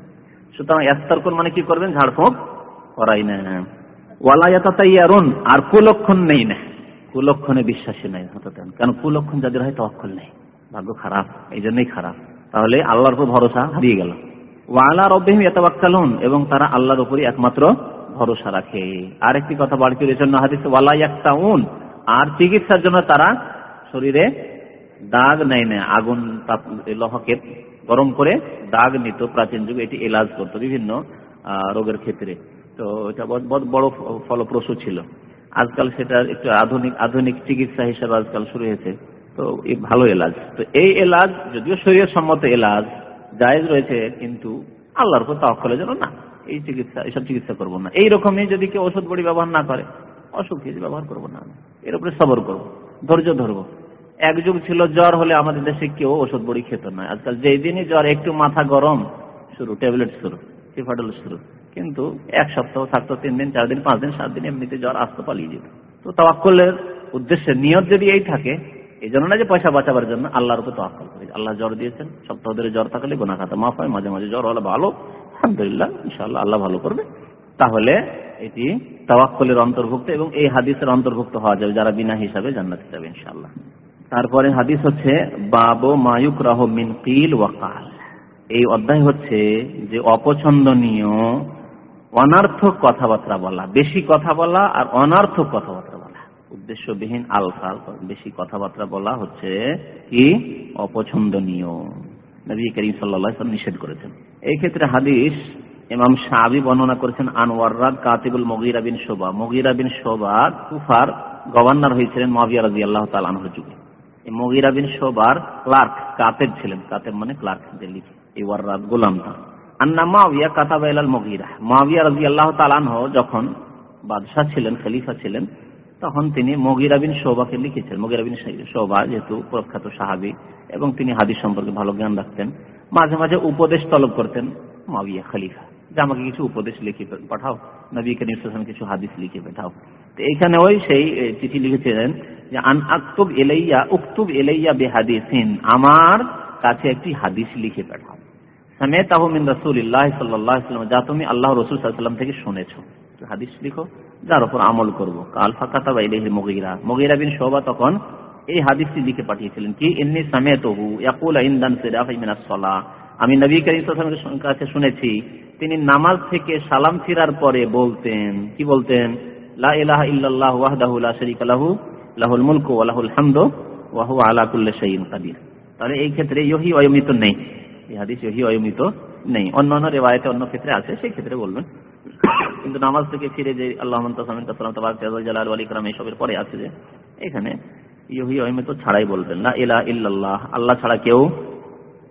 সুতরাং কোন মানে কি করবেন? ঝাড়ফুঁক করাই না ওয়ালায়াতাইয়ারুন আর কুলক্ষণ নেই না। কুলক্ষণে বিশ্বাসী নাই হতে কারণ কুলক্ষণ যাদের হয় তওয়াক্কুল নেই। ভাগ্য খারাপ এই জন্যই খারাপ। তাহলে আল্লাহর উপর ভরসা হারিয়ে গেল। ওয়ালা রব্বিহিম ইয়াতাওয়াক্কালুন, এবং তারা আল্লাহর উপরই একমাত্র ভরসা রাখে। আরেকটি কথা বাড়ি চলে জন্য হাদিসে, ওয়ালা ইয়াক্তাউন, আর চিকিৎসার জন্য তারা শরীরে দাগ নেয় না, আগুন তাপ লহকে গরম করে দাগ নিত, প্রাচীন যুগে এটি এলাজ করতো বিভিন্ন রোগের ক্ষেত্রে। তো এটা বড় ফলপ্রসূ ছিল। আজকাল সেটা একটু আধুনিক আধুনিক চিকিৎসা হিসেবে আজকাল শুরু হয়েছে। তো এই ভালো এলাজ। তো এই এলাজ, যদিও শরীর সম্মত এলাজ, জায়েজ রয়েছে, কিন্তু আল্লাহর উপর তাওয়াক্কুলের জন্য না। এই চিকিৎসা এইসব চিকিৎসা করব না। এই রকমই যদি কেউ ওষুধ বড়ি ব্যবহার না করে, অসুখ ব্যবহার করব না এর উপরে সবর করব, ধৈর্য ধরবো। এক যুগ ছিল জ্বর হলে আমাদের দেশে কেউ ওষুধ বড়ি খেত না। আজকাল যেই দিনই জ্বর, একটু মাথা গরম, শুরু, ট্যাবলেট শুরু সিফাডল শুরু। কিন্তু এক সপ্তাহ থাকতো, তিন দিন, চার দিন, পাঁচ দিন, সাত দিন, এমনিতে জ্বর আসতে পালিয়ে যেত। তো তাওয়াক্কুলের উদ্দেশ্যে নিয়ত যদি এই থাকে, এই জন্য না যে পয়সা বাঁচাবার জন্য আল্লাহর উপর তাওয়াক্কুল করি। আল্লাহ জ্বর দিয়েছেন, সপ্তাহ ধরে জ্বর থাকলে গোনা খাতা মাফ হয়, মাঝে মাঝে জ্বর হলে ভালো। আলহামদুলিল্লাহ, ইনশাআল্লাহ আল্লাহ ভালো করবে। তাহলে এটি তাওয়াক্কুলের অন্তর্ভুক্ত এবং এই হাদিসের অন্তর্ভুক্ত হওয়া যাবে, যারা বিনা হিসাবে জান্নাতে যাবে, ইনশাআল্লাহ। তারপরে হাদিস হচ্ছে, বাবু মায়ুক মিন কিল। ওয়াকাল এই অধ্যায় হচ্ছে যে অপছন্দনীয়, অনার্থক কথাবার্তা বলা, বেশি কথা বলা আর অনার্থক কথাবার্তা বলা। উদ্দেশ্যবিহীন আলফাল বেশি কথাবার্তা বলা হচ্ছে কি? অপছন্দনীয়। করিম সাল্লাম নিষেধ করেছেন। এই ক্ষেত্রে হাদিস ইমাম সাহাবি বর্ণনা করেছেন আনোয়ার কাতিবুল মগিরা বিন শোভা মগিরা বিন শোভা কুফার গভর্নর হয়েছিলেন মাবিয়া রাজি আল্লাহ তালানহর যুগে। মগিরা বিন শোবার ক্লার্ক, কাতেব ছিলেন, কাতেব মানে ক্লার্ক লিখে, এই ওয়ার্রাত গোলামটা। আন্না মাবিয়া কাতাবাইলাল মগিরা। মাবিয়া রাজি আল্লাহ তালানহ যখন বাদশাহ ছিলেন, খলিফা ছিলেন, তখন তিনি মগিরা বিন শোভাকে লিখেছেন। মগিরা বিন শোভা যেহেতু প্রখ্যাত সাহাবি এবং তিনি হাদিস সম্পর্কে ভালো জ্ঞান রাখতেন, মাঝে মাঝে উপদেশ তলব করতেন মাবিয়া খলিফা। যে আমাকে কিছু উপদেশ লিখে পাঠাও নবী করিম কিছু হাদিস লিখে পাঠাও। তো এইখানে ওই সেই চিঠি লিখেছিলেন আমার কাছে একটি হাদিস লিখে পাঠাও। আলাইহি ওয়াসাল্লাম, যা তুমি আল্লাহ রসুল আলাইহি থেকে শুনেছো। হাদিস লিখো, যার উপর আমল করব। কাল ফাকাতাবা ইলাইহি মুগীরা। মুগীরা বিন শুবা তখন এই হাদিসটি লিখে পাঠিয়েছিলেন কি, ইন্নী সামেতাহু ইয়াকুলু আমি নবী কাছে শুনেছি, তিনি নামাজ থেকে সালাম ফিরার পরে বলতেন, কি বলতেন? লা ইলাহা ইল্লাল্লাহ ওয়াহদাহু লা শারীকা লাহু। লাহুল মুলকু ওয়া লাহুল ওয়াহু ওয়া হুয়া আলা কুল্লি শাইইন কাদির। তাহলে এই ক্ষেত্রে ইহি অয়মিত নেই। এই হাদিস ইহি অয়মিত নেই। অন্য রেওয়ায়তে অন্য ক্ষেত্রে আছে, সেই ক্ষেত্রে বলবেন। কিন্তু নামাজ থেকে ফিরে যে আল্লাহ জালাল ওয়াল ইকরাম এসবের পরে আছে যে, এখানে ইহি অয়মিত ছাড়াই বলবেন। না ইলাহা ইল্লাল্লাহ, আল্লাহ ছাড়া কেউ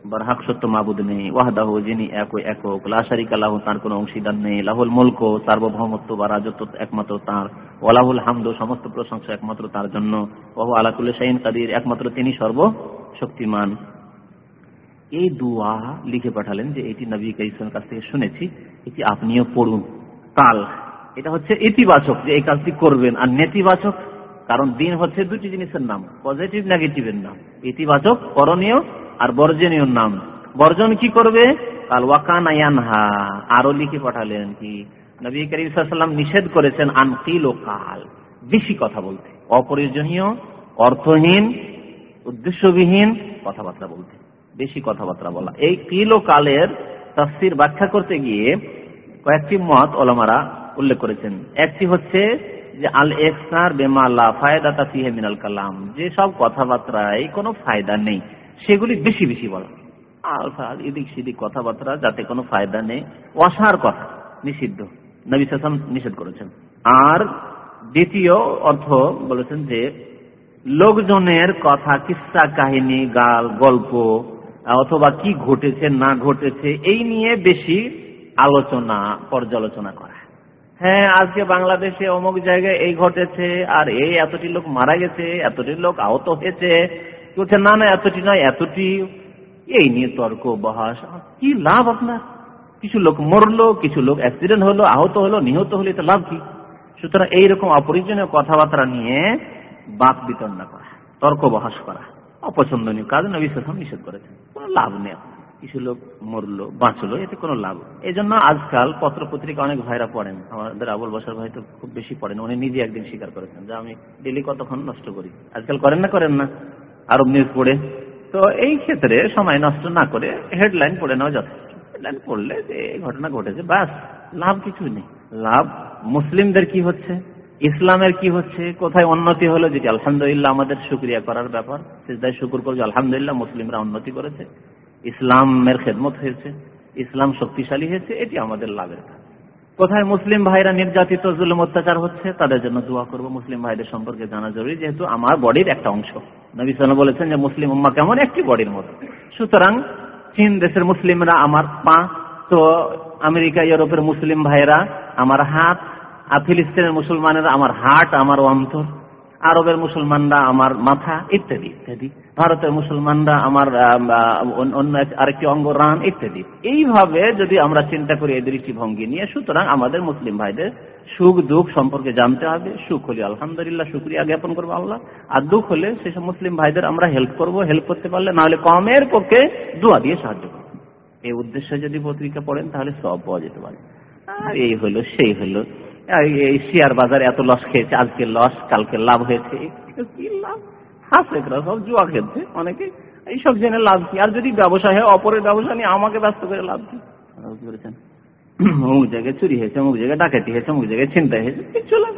বারহাক সত্য মাবুদ নেই, ওয়াহদাহু যিনি এক ও একক, লা শারিকা লাহু, তার কোনো অংশীদার নেই। লাহুল মুলক, সার্বভৌমত্ব বা রাজত্ব একমাত্র তার। ওয়ালাহুল হামদু, সমস্ত প্রশংসা একমাত্র তার জন্য। ওহু আলা কুল্লি শাইইন কাদির, একমাত্র তিনি সর্বশক্তিমান। এই দোয়া লিখে পাঠালেন যে, এটি নবী কাইসের কাছ থেকে শুনেছি, এটি আপনিও পড়ুন। কাল, এটা হচ্ছে ইতিবাচক যে এই কাজটি করবেন। আর নেতিবাচক, কারণ দিন হচ্ছে দুটি জিনিসের নাম, পজিটিভ, নেগেটিভের নাম। ইতিবাচক, করণীয় আর বর্জনীয় নাম। বর্জন কি করবে? কাল ওয়াকান আয়ানহা আরও লিখে পাঠালেন কি? নবী করিম সাল্লাম নিষেধ করেছেন আনকিল ও কাল। বেশি কথা বলতে। অপ্রয়োজনীয়, অর্থহীন, উদ্দেশ্যবিহীন কথাবার্তা বলতে। বেশি কথাবার্তা বলা। এই কিল ও কালের তাফসির ব্যাখ্যা করতে গিয়ে কয়েকটি মত ওলামারা উল্লেখ করেছেন। একটি হচ্ছে যে, আল এক্সার বেমাল্লা ফায়দাতা ফিহে মিনাল কালাম। যে সব কথাবার্তায় কোনো ফায়দা নেই। সেগুলি বেশি বেশি বলা। আলফাল এদিক সেদিক কথাবার্তা, যাতে কোনো ফায়দা নেই। অসার কথা, নিষিদ্ধ। নবী সাসম নিষেধ করেছেন। আর দ্বিতীয় অর্থ বলেছেন যে, লোকজনের কথা কিস্সা কাহিনী, গাল, গল্প, অথবা কি ঘটেছে, না ঘটেছে, এই নিয়ে বেশি আলোচনা, পর্যালোচনা করা। হ্যাঁ আজকে বাংলাদেশে অমুক জায়গায় এই ঘটেছে, আর এই এতটি লোক মারা গেছে, এতটি লোক আহত হয়েছে বলছে, না না, এতটি নয়, এতটি। এই নিয়ে তর্ক, বহাস। কি লাভ আপনার? কিছু লোক মরলো, কিছু লোক অ্যাক্সিডেন্ট হলো, আহত হলো, নিহত হলো এটা লাভ কি? সুতরাং এইরকম অপরিজনীয় কথাবার্তা নিয়ে বাক বিতরণা করা, তর্ক, বহাস করা, অপছন্দনীয় কাজ নবী সালাম নিষেধ করেছেন। কোনো লাভ নেই কিছু লোক মরলো, বাঁচলো, এতে কোনো লাভ এই জন্য আজকাল পত্র পত্রিকা অনেক ভাইরা পড়েন। আমাদের আবুল বসার ভাই তো খুব বেশি পড়েন, উনি নিজে একদিন স্বীকার করেছেন যে আমি ডেলি কতক্ষণ নষ্ট করি। আজকাল করেন না করেন না। আরব নিউজ পড়ে। তো এই ক্ষেত্রে সময় নষ্ট না করে হেডলাইন পড়ে নেওয়া যথেষ্ট হেডলাইন পড়লে যে ঘটনা ঘটেছে, বাস, লাভ কিছু নেই। লাভ, মুসলিমদের কি হচ্ছে? ইসলামের কি হচ্ছে? কোথায় উন্নতি হলো? যেটি আলহামদুলিল্লাহ আমাদের শুক্রিয়া করার ব্যাপার সেটাই শুকুর করছে আলহামদুলিল্লাহ মুসলিমরা উন্নতি করেছে। ইসলামের খেদমত হয়েছে। ইসলাম শক্তিশালী হয়েছে, এটি আমাদের লাভের কাজ। কোথায় মুসলিম ভাইরা নির্যাতিত, জুলুম, অত্যাচার হচ্ছে, তাদের জন্য দোয়া করব। মুসলিম ভাইদের সম্পর্কে জানা জরুরি, যেহেতু আমার বডির একটা অংশ। নবী সাল্লাম বলেছেন যে মুসলিম উম্মা কেমন? একটি বডির মতো। সুতরাং চীন দেশের মুসলিমরা আমার পা, তো আমেরিকা, ইউরোপের মুসলিম ভাইরা আমার হাত, আর ফিলিস্তিনের মুসলমানেরা আমার হাট আমার অন্তর, আরবের মুসলমানরা আমার মাথা, ইত্যাদি ইত্যাদি। ভারতের মুসলমানরা আমার অন্য আরেকটি অঙ্গ রান, ইত্যাদি। এইভাবে যদি আমরা চিন্তা করি, এই দৃষ্টিভঙ্গি নিয়ে, সুতরাং আমাদের মুসলিম ভাইদের সুখ, দুঃখ সম্পর্কে জানতে হবে। সুখ হলে আলহামদুলিল্লাহ, শুক্রিয়া জ্ঞাপন করব আল্লাহ। আর দুঃখ হলে সেসব মুসলিম ভাইদের আমরা হেল্প করব। হেল্প করতে পারলে না হলে কমের পক্ষে দোয়া দিয়ে সাহায্য করব। এই উদ্দেশ্যে যদি পত্রিকা পড়েন, তাহলে সব পাওয়া যেতে পারে। আর এই হলো, সেই হলো। এই শেয়ার বাজারে এত লস খেয়েছে, আজকে লস কালকে লাভ হয়েছে। সব জুয়া খেলছে অনেকে। এইসব জেনে লাভ কি? আর যদি ব্যবসা হয়, অপরের ব্যবসা নিয়ে আমাকে ব্যস্ত করে লাভ কি করেছেন? অমুক জায়গায় চুরি হয়েছে, অমুক জায়গায় ডাকাতি হয়েছে, অমুক জায়গায় চিন্তা হয়েছে কিছু লাভ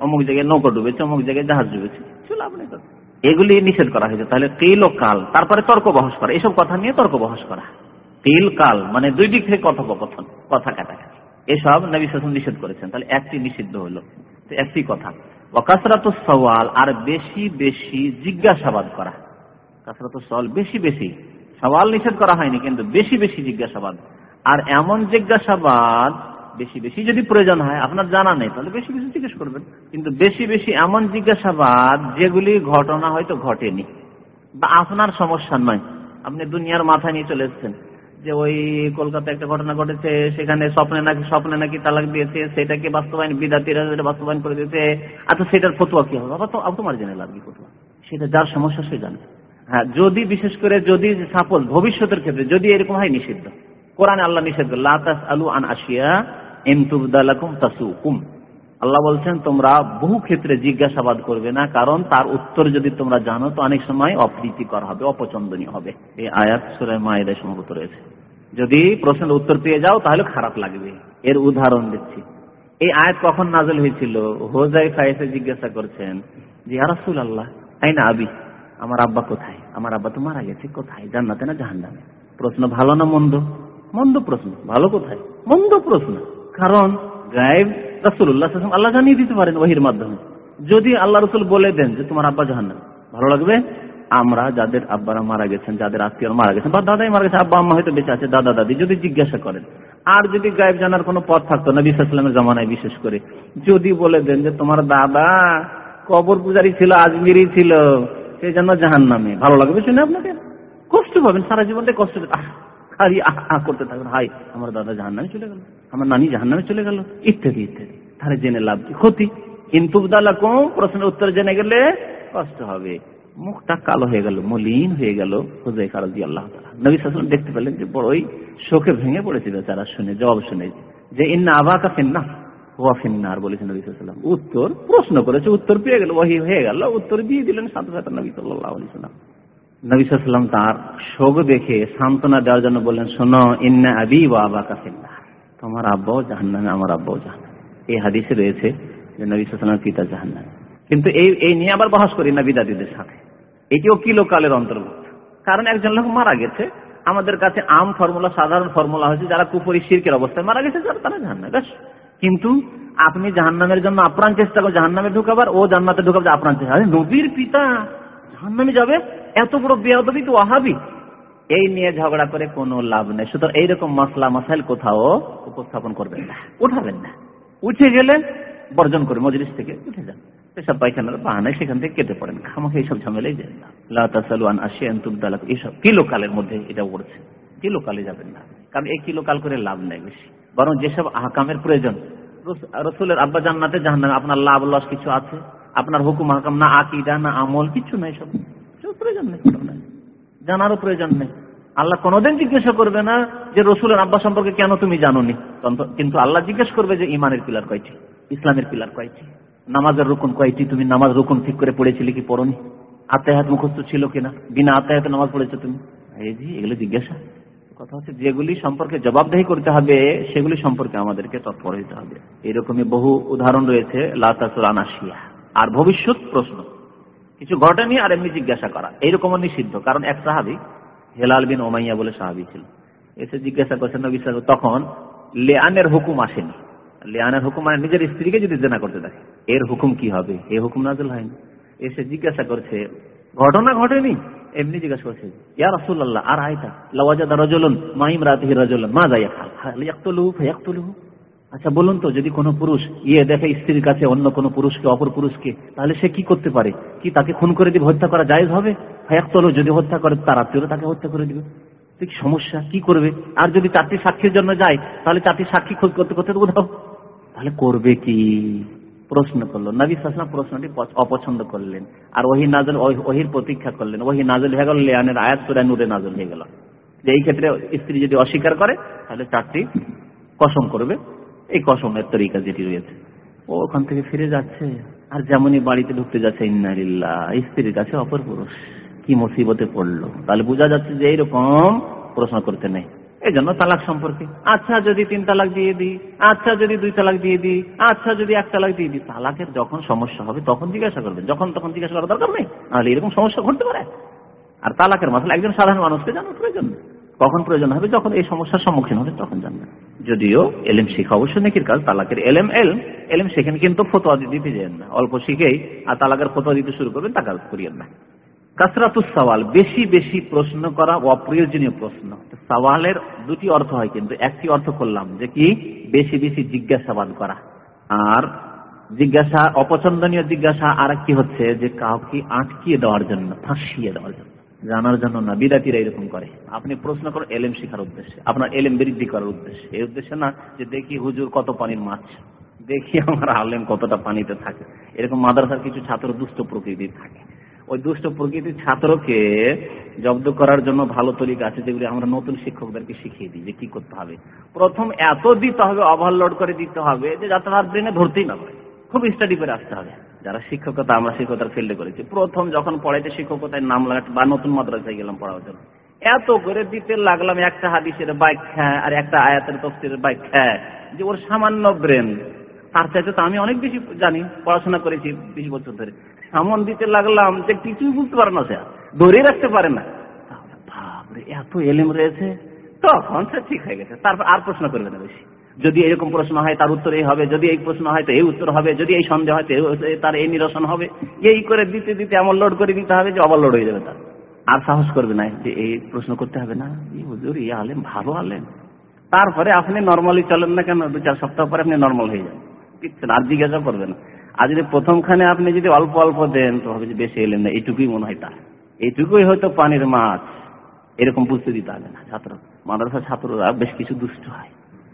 অমুক জায়গায় নৌকা ডুবেছে, অমুক জায়গায় জাহাজ ডুবেছে কিছু লাভ নেই এগুলি নিষেধ করা হয়েছে। তাহলে কিল ও কাল, তারপরে তর্ক বহস করা, এসব কথা নিয়ে তর্ক বহস করা। কিল কাল মানে দুই দিক থেকে কথোপকথন, কথা কাটাকাটি। এসব নবী শাসন নিষেধ করেছেন। তাহলে একটি নিষিদ্ধ হলো একটি কথা। অকাসরাত সওয়াল, আর বেশি বেশি জিজ্ঞাসাবাদ করা। কাসরাত সওয়াল, বেশি বেশি। সওয়াল নিষেধ করা হয়নি, কিন্তু বেশি বেশি জিজ্ঞাসাবাদ আর এমন জিজ্ঞাসাবাদ বেশি বেশি যদি প্রয়োজন হয়, আপনার জানা নেই, তাহলে বেশি বেশি জিজ্ঞেস করবেন। কিন্তু বেশি বেশি এমন জিজ্ঞাসাবাদ যেগুলি ঘটনা হয়তো ঘটেনি বা আপনার সমস্যা নয়। আপনি দুনিয়ার মাথা নিয়ে চলে এসছেন যে ওই কলকাতায় একটা ঘটনা ঘটেছে, সেখানে স্বপ্নে নাকি স্বপ্নে নাকি তালাক দিয়েছে, সেটাকে বাস্তবায়ন বিদ্যার্থীরা যেটা বাস্তবায়ন করে দিয়েছে। আচ্ছা সেটার ফতুয়া কি হবে? বাবা তো তোমার জেনে লাগবে ফতুয়া। সেটা যার সমস্যা সে জানে। হ্যাঁ যদি বিশেষ করে যদি সাপোজ ভবিষ্যতের ক্ষেত্রে যদি এরকম হয় নিষিদ্ধ। কোরআনে আল্লাহ নিষেধ লাতাস আলু আন আসিয়া আল্লাহ বলছেন, তোমরা বহু ক্ষেত্রে জিজ্ঞাসাবাদ করবে না, কারণ তার উত্তর যদি তোমরা জানো, তো অনেক সময় অপ্রীতিকর হবে অপছন্দনীয় হবে। এই আয়াত মায়েদের সম্ভবত রয়েছে। যদি প্রশ্নের উত্তর পেয়ে যাও, তাহলে খারাপ লাগবে। এর উদাহরণ দিচ্ছি। এই আয়াত কখন নাজল হয়েছিল? হোজাই ফাইসে জিজ্ঞাসা করছেন, যে আরাসুল আল্লাহ তাই না আবি? আমার আব্বা কোথায়? আমার আব্বা তো মারা গেছে, কোথায়? জান্নাতে না জাহান্নামে? প্রশ্ন, ভালো না মন্দ? মন্দ প্রশ্ন। ভালো কোথায়? মন্দ প্রশ্ন। কারণ গায়েব রাসুল্লাহ আল্লাহ জানিয়ে দিতে পারেন ওহির মাধ্যমে। যদি আল্লাহ রসুল বলে দেন যে তোমার আব্বা জাহান্নাম, ভালো লাগবে? আমরা যাদের আব্বারা মারা গেছেন, যাদের আত্মীয় মারা গেছেন, বা দাদাই মারা গেছে আব্বা আম্মা হয়তো বেঁচে আছে, দাদা, দাদি, যদি জিজ্ঞাসা করেন। আর যদি গায়েব জানার কোনো পথ থাকতো না বিশ্বাসের জামানায় বিশেষ করে, যদি বলে দেন যে তোমার দাদা কবর পূজারি ছিল, আজমিরি ছিল সেই জন্য জাহান নামে ভালো লাগবে শুনে আপনাকে কষ্ট পাবেন, সারা জীবনটা কষ্ট খালি আহ করতে থাকবেন হাই আমার দাদা জাহান নামে চলে গেল, আমার নানি জাহান নামে চলে গেল, ইত্যাদি ইত্যাদি। তাহলে জেনে লাভ কি? ক্ষতি? কিন্তু প্রশ্নের উত্তর জেনে গেলে কষ্ট হবে। মুখটা কালো হয়ে গেল, মলিন হয়ে গেল হুজাই খারাজি আল্লাহ নবী শাসন দেখতে পেলেন যে বড়ই শোকে ভেঙে পড়েছিল তারা শুনে, জবাব শুনে। যে ইন্না আবাকা ফিন্না ফিন্নার বলেছেন নবী সাল্লাম উত্তর, প্রশ্ন করেছে, উত্তর পেয়ে গেল ওহি হয়ে গেল, উত্তর দিয়ে দিলেন সাথে সাথে নবী সাল্লাহ আলি নবী তার শোক দেখে সান্ত্বনা দেওয়ার জন্য বললেন, শোনো, ইন্না আবি ওয়া আবাকা ফিন্না তোমার আব্বাও জাহান্নামে আমার আব্বাও জাহান্নামে। এই হাদিসে রয়েছে যে নবী সাল্লাম পিতা জাহান্নামে। কিন্তু এই এই নিয়ে আবার বহাস করি না বিদাতিদের সাথে। এটিও কিলোকালের অন্তর্ভুক্ত। কারণ একজন লোক মারা গেছে। আমাদের কাছে আম ফর্মুলা, সাধারণ ফর্মুলা হয়েছে, যারা কুপুরি শিরকের অবস্থায় মারা গেছে তারা জাহান্নামে। কিন্তু আপনি জাহান্নামের জন্য আপ্রাণ চেষ্টা করেন জাহান্নামে ঢুকাবার, ও জান্নাতে ঢুকাবে আপ্রাণ চেষ্টা। নবীর পিতা জাহান্নামে যাবে? এত বড় বেয়াদবি তো ওয়াহাবি? এই নিয়ে ঝগড়া করে কোনো লাভ নেই। সুতরাং এইরকম মশলা মশাইল কোথাও উপস্থাপন করবেন না, উঠাবেন না। উঠে গেলে বর্জন করে মজলিস থেকে উঠে যান। পায়খানার বাহানায় সেখান থেকে কেটে পড়েন। এইসব ঝামেলাই যায় না। আসিয়ান তুবদালাক এইসব মধ্যে এটা পড়ছে কিলোকালে যাবেন না। কারণ এই কিলোকাল করে লাভ নেই বেশি। বরং যেসব আহকামের প্রয়োজন রসুলের আব্বা জান্নাতে জাহান্নামে আপনার লাভ লস কিছু আছে? আপনার হুকুম হাকাম না আকিদা, না আমল, কিছু নাই সব। প্রয়োজন নেই জানারও প্রয়োজন নেই। আল্লাহ কোনোদিন জিজ্ঞাসা করবে না যে রসুলের আব্বা সম্পর্কে কেন তুমি জানোনি। কিন্তু আল্লাহ জিজ্ঞেস করবে যে ইমানের পিলার কয়টি, ইসলামের পিলার কয়টি, নামাজের রুকুন কয়টি, তুমি নামাজ রুকুন ঠিক করে পড়েছিলে কি পড়নি আত্মাহাত মুখস্থ ছিল কিনা, বিনা আত্মাহাতে নামাজ পড়েছো তুমি? এই জি, এগুলো জিজ্ঞাসা। কথা হচ্ছে যেগুলি সম্পর্কে জবাবদেহি করতে হবে, সেগুলি সম্পর্কে আমাদেরকে তৎপর হইতে হবে। এরকমই বহু উদাহরণ রয়েছে লাতাসুল আনাসিয়া আর ভবিষ্যৎ প্রশ্ন। কিছু ঘটেনি আর এমনি জিজ্ঞাসা করা। এইরকমও নিষিদ্ধ, কারণ এক সাহাবি, হেলাল বিন ওমাইয়া বলে সাহাবি ছিল, এসে জিজ্ঞাসা করছেন, নবী সাহেব তখন লেয়ানের হুকুম আসেনি। লেয়ানের হুকুম মানে নিজের স্ত্রীকে যদি জেনা করতে দেখে, এর হুকুম কি হবে? এ হুকুম নাজল হয়নি। এসে জিজ্ঞাসা করছে, ঘটনা ঘটেনি? এমনি জিজ্ঞাসা করছে, ইয়া রাসূলুল্লাহ, আর আয়তা লাওয়াজাদা রাজুলুন মাইম রাতিহি রাজুলুন, মা যা ইয়াফাল হাল ইয়াকতুলুহু ফায়াকতুলুহু। আচ্ছা বলুন তো, যদি কোনো পুরুষ ইয়ে দেখে স্ত্রীর কাছে অন্য কোনো পুরুষকে, অপর পুরুষকে, তাহলে সে কি করতে পারে? কি তাকে খুন করে দিবে, হত্যা করা জায়েজ হবে? ফায়াকতুলু যদি হত্যা করে, তার আত্মীয়রা তাকে হত্যা করে দিবে। তো কি সমস্যা, কি করবে? আর যদি চারটি সাক্ষীর জন্য যায়, তাহলে চারটি সাক্ষী খোঁজ করতে করতে তো তাহলে করবে কি? প্রশ্ন করল। নবী সাসলাম প্রশ্নটি অপছন্দ করলেন। আর ওহি নাজল ওহির প্রতীক্ষা করলেন। ওহি নাজল হয়ে গেল, লেয়ানের আয়াত সুরা নূরে নাজল হয়ে গেল। যে এই ক্ষেত্রে স্ত্রী যদি অস্বীকার করে, তাহলে চারটি কসম করবে। এই কসমের তরিকা যেটি রয়েছে। ও ওখান থেকে ফিরে যাচ্ছে। আর যেমনই বাড়িতে ঢুকতে যাচ্ছে ইন্নারিল্লা স্ত্রীর কাছে অপর পুরুষ। কি মুসিবতে পড়ল। তাহলে বোঝা যাচ্ছে যে এইরকম প্রশ্ন করতে নেই। এই জন্য তালাক সম্পর্কে। আচ্ছা যদি তিন তালাক দিয়ে দিই। আচ্ছা যদি দুই তালাক দিয়ে দিই। আচ্ছা যদি এক তালাক দিয়ে দিই। তালাকের যখন সমস্যা হবে, তখন জিজ্ঞাসা করবেন। যখন তখন জিজ্ঞাসা করার দরকার নেই। তাহলে এরকম সমস্যা ঘটতে পারে। আর তালাকের মশলা একজন সাধারণ মানুষকে জানার প্রয়োজন। কখন প্রয়োজন হবে, যখন এই সমস্যার সম্মুখীন হবে, তখন জানবেন যদিও এলএম শিখা অবশ্যই নাকির কাজ, তালাকের এলএম, এল, এলএম সেখানে কিন্তু ফতোয়া দিতে যান না অল্প শিখেই আর তালাকের ফতোয়া দিতে শুরু করবেন তা কাজ করিয়েন না কাসরাতুস সওয়াল, বেশি বেশি প্রশ্ন করা অপ্রয়োজনীয় প্রশ্ন। সওয়ালের দুটি অর্থ হয় কিন্তু, একটি অর্থ করলাম যে কি? বেশি বেশি জিজ্ঞাসাবাদ করা। আর জিজ্ঞাসা, অপছন্দনীয় জিজ্ঞাসা আর একটি হচ্ছে যে কাউকে আটকিয়ে দেওয়ার জন্য, ফাঁসিয়ে দেওয়ার জন্য। জানার জন্য না, বিদাতিরা এরকম করে। আপনি প্রশ্ন করেন, এলেম শেখার উদ্দেশ্যে। আপনার এলেম বৃদ্ধি করার উদ্দেশ্যে। এই উদ্দেশ্যে না যে দেখি হুজুর কত পানির মাছ। দেখি আমার আলেম কতটা পানিতে থাকে। এরকম মাদ্রাসার কিছু ছাত্র দুষ্ট প্রকৃতির থাকে। ওই দুষ্ট প্রকৃতির ছাত্রকে জব্দ করার জন্য ভালো তরিকা আছে যেগুলি আমরা নতুন শিক্ষকদেরকে শিখিয়ে দিই যে কি করতে হবে। প্রথম এত দিতে হবে ওভারলোড করে দিতে হবে যে যাতে তার ব্রেনে ধরতেই না পারে। খুব স্টাডি করে আসতে হবে। যারা শিক্ষকতা, আমরা শিক্ষকতার ফিল্ডে করেছি। প্রথম যখন পড়াইতে শিক্ষকতায় নাম লাগাতে বা নতুন মাদ্রাসায় গেলাম পড়ার জন্য। এত করে দিতে লাগলাম একটা হাদিসের ব্যাখ্যা আর একটা আয়াতের তফসিরের ব্যাখ্যা যে ওর সামান্য ব্রেন তার চাইতে তো আমি অনেক বেশি জানি, পড়াশোনা করেছি বিশ বছর ধরে। সামন দিতে লাগলাম যে কিছুই বুঝতে পারে না সে ধরে রাখতে পারে না। এত এলিম রয়েছে। তখন সে ঠিক হয়ে গেছে। তারপর আর প্রশ্ন করবে না বেশি। যদি এরকম প্রশ্ন হয়, তার উত্তর এই হবে। যদি এই প্রশ্ন হয়, তো এই উত্তর হবে। যদি এই সন্দেহ হয় তার এই নিরসন হবে। এই করে দিতে দিতে এমন লোড করে দিতে হবে যে অবলোড হয়ে যাবে তার। আর সাহস করবে না যে এই প্রশ্ন করতে হবে না। হুজুর, এই আলেম, ভালো আলেম। তারপরে আপনি নর্মালি চলেন না কেন? দু চার সপ্তাহ পরে আপনি নর্মাল হয়ে যান কিচ্ছু আর জিজ্ঞাসা করবে না। আর যদি প্রথমখানে আপনি যদি অল্প অল্প দেন, তো হবে যে বেশি এলেন না। এইটুকুই মনে হয় তার। এইটুকুই হয়তো পানির মাছ। এরকম বুঝতে দিতে হবে না, ছাত্র। মাদ্রাসা ছাত্ররা বেশ কিছু দুষ্ট হয়।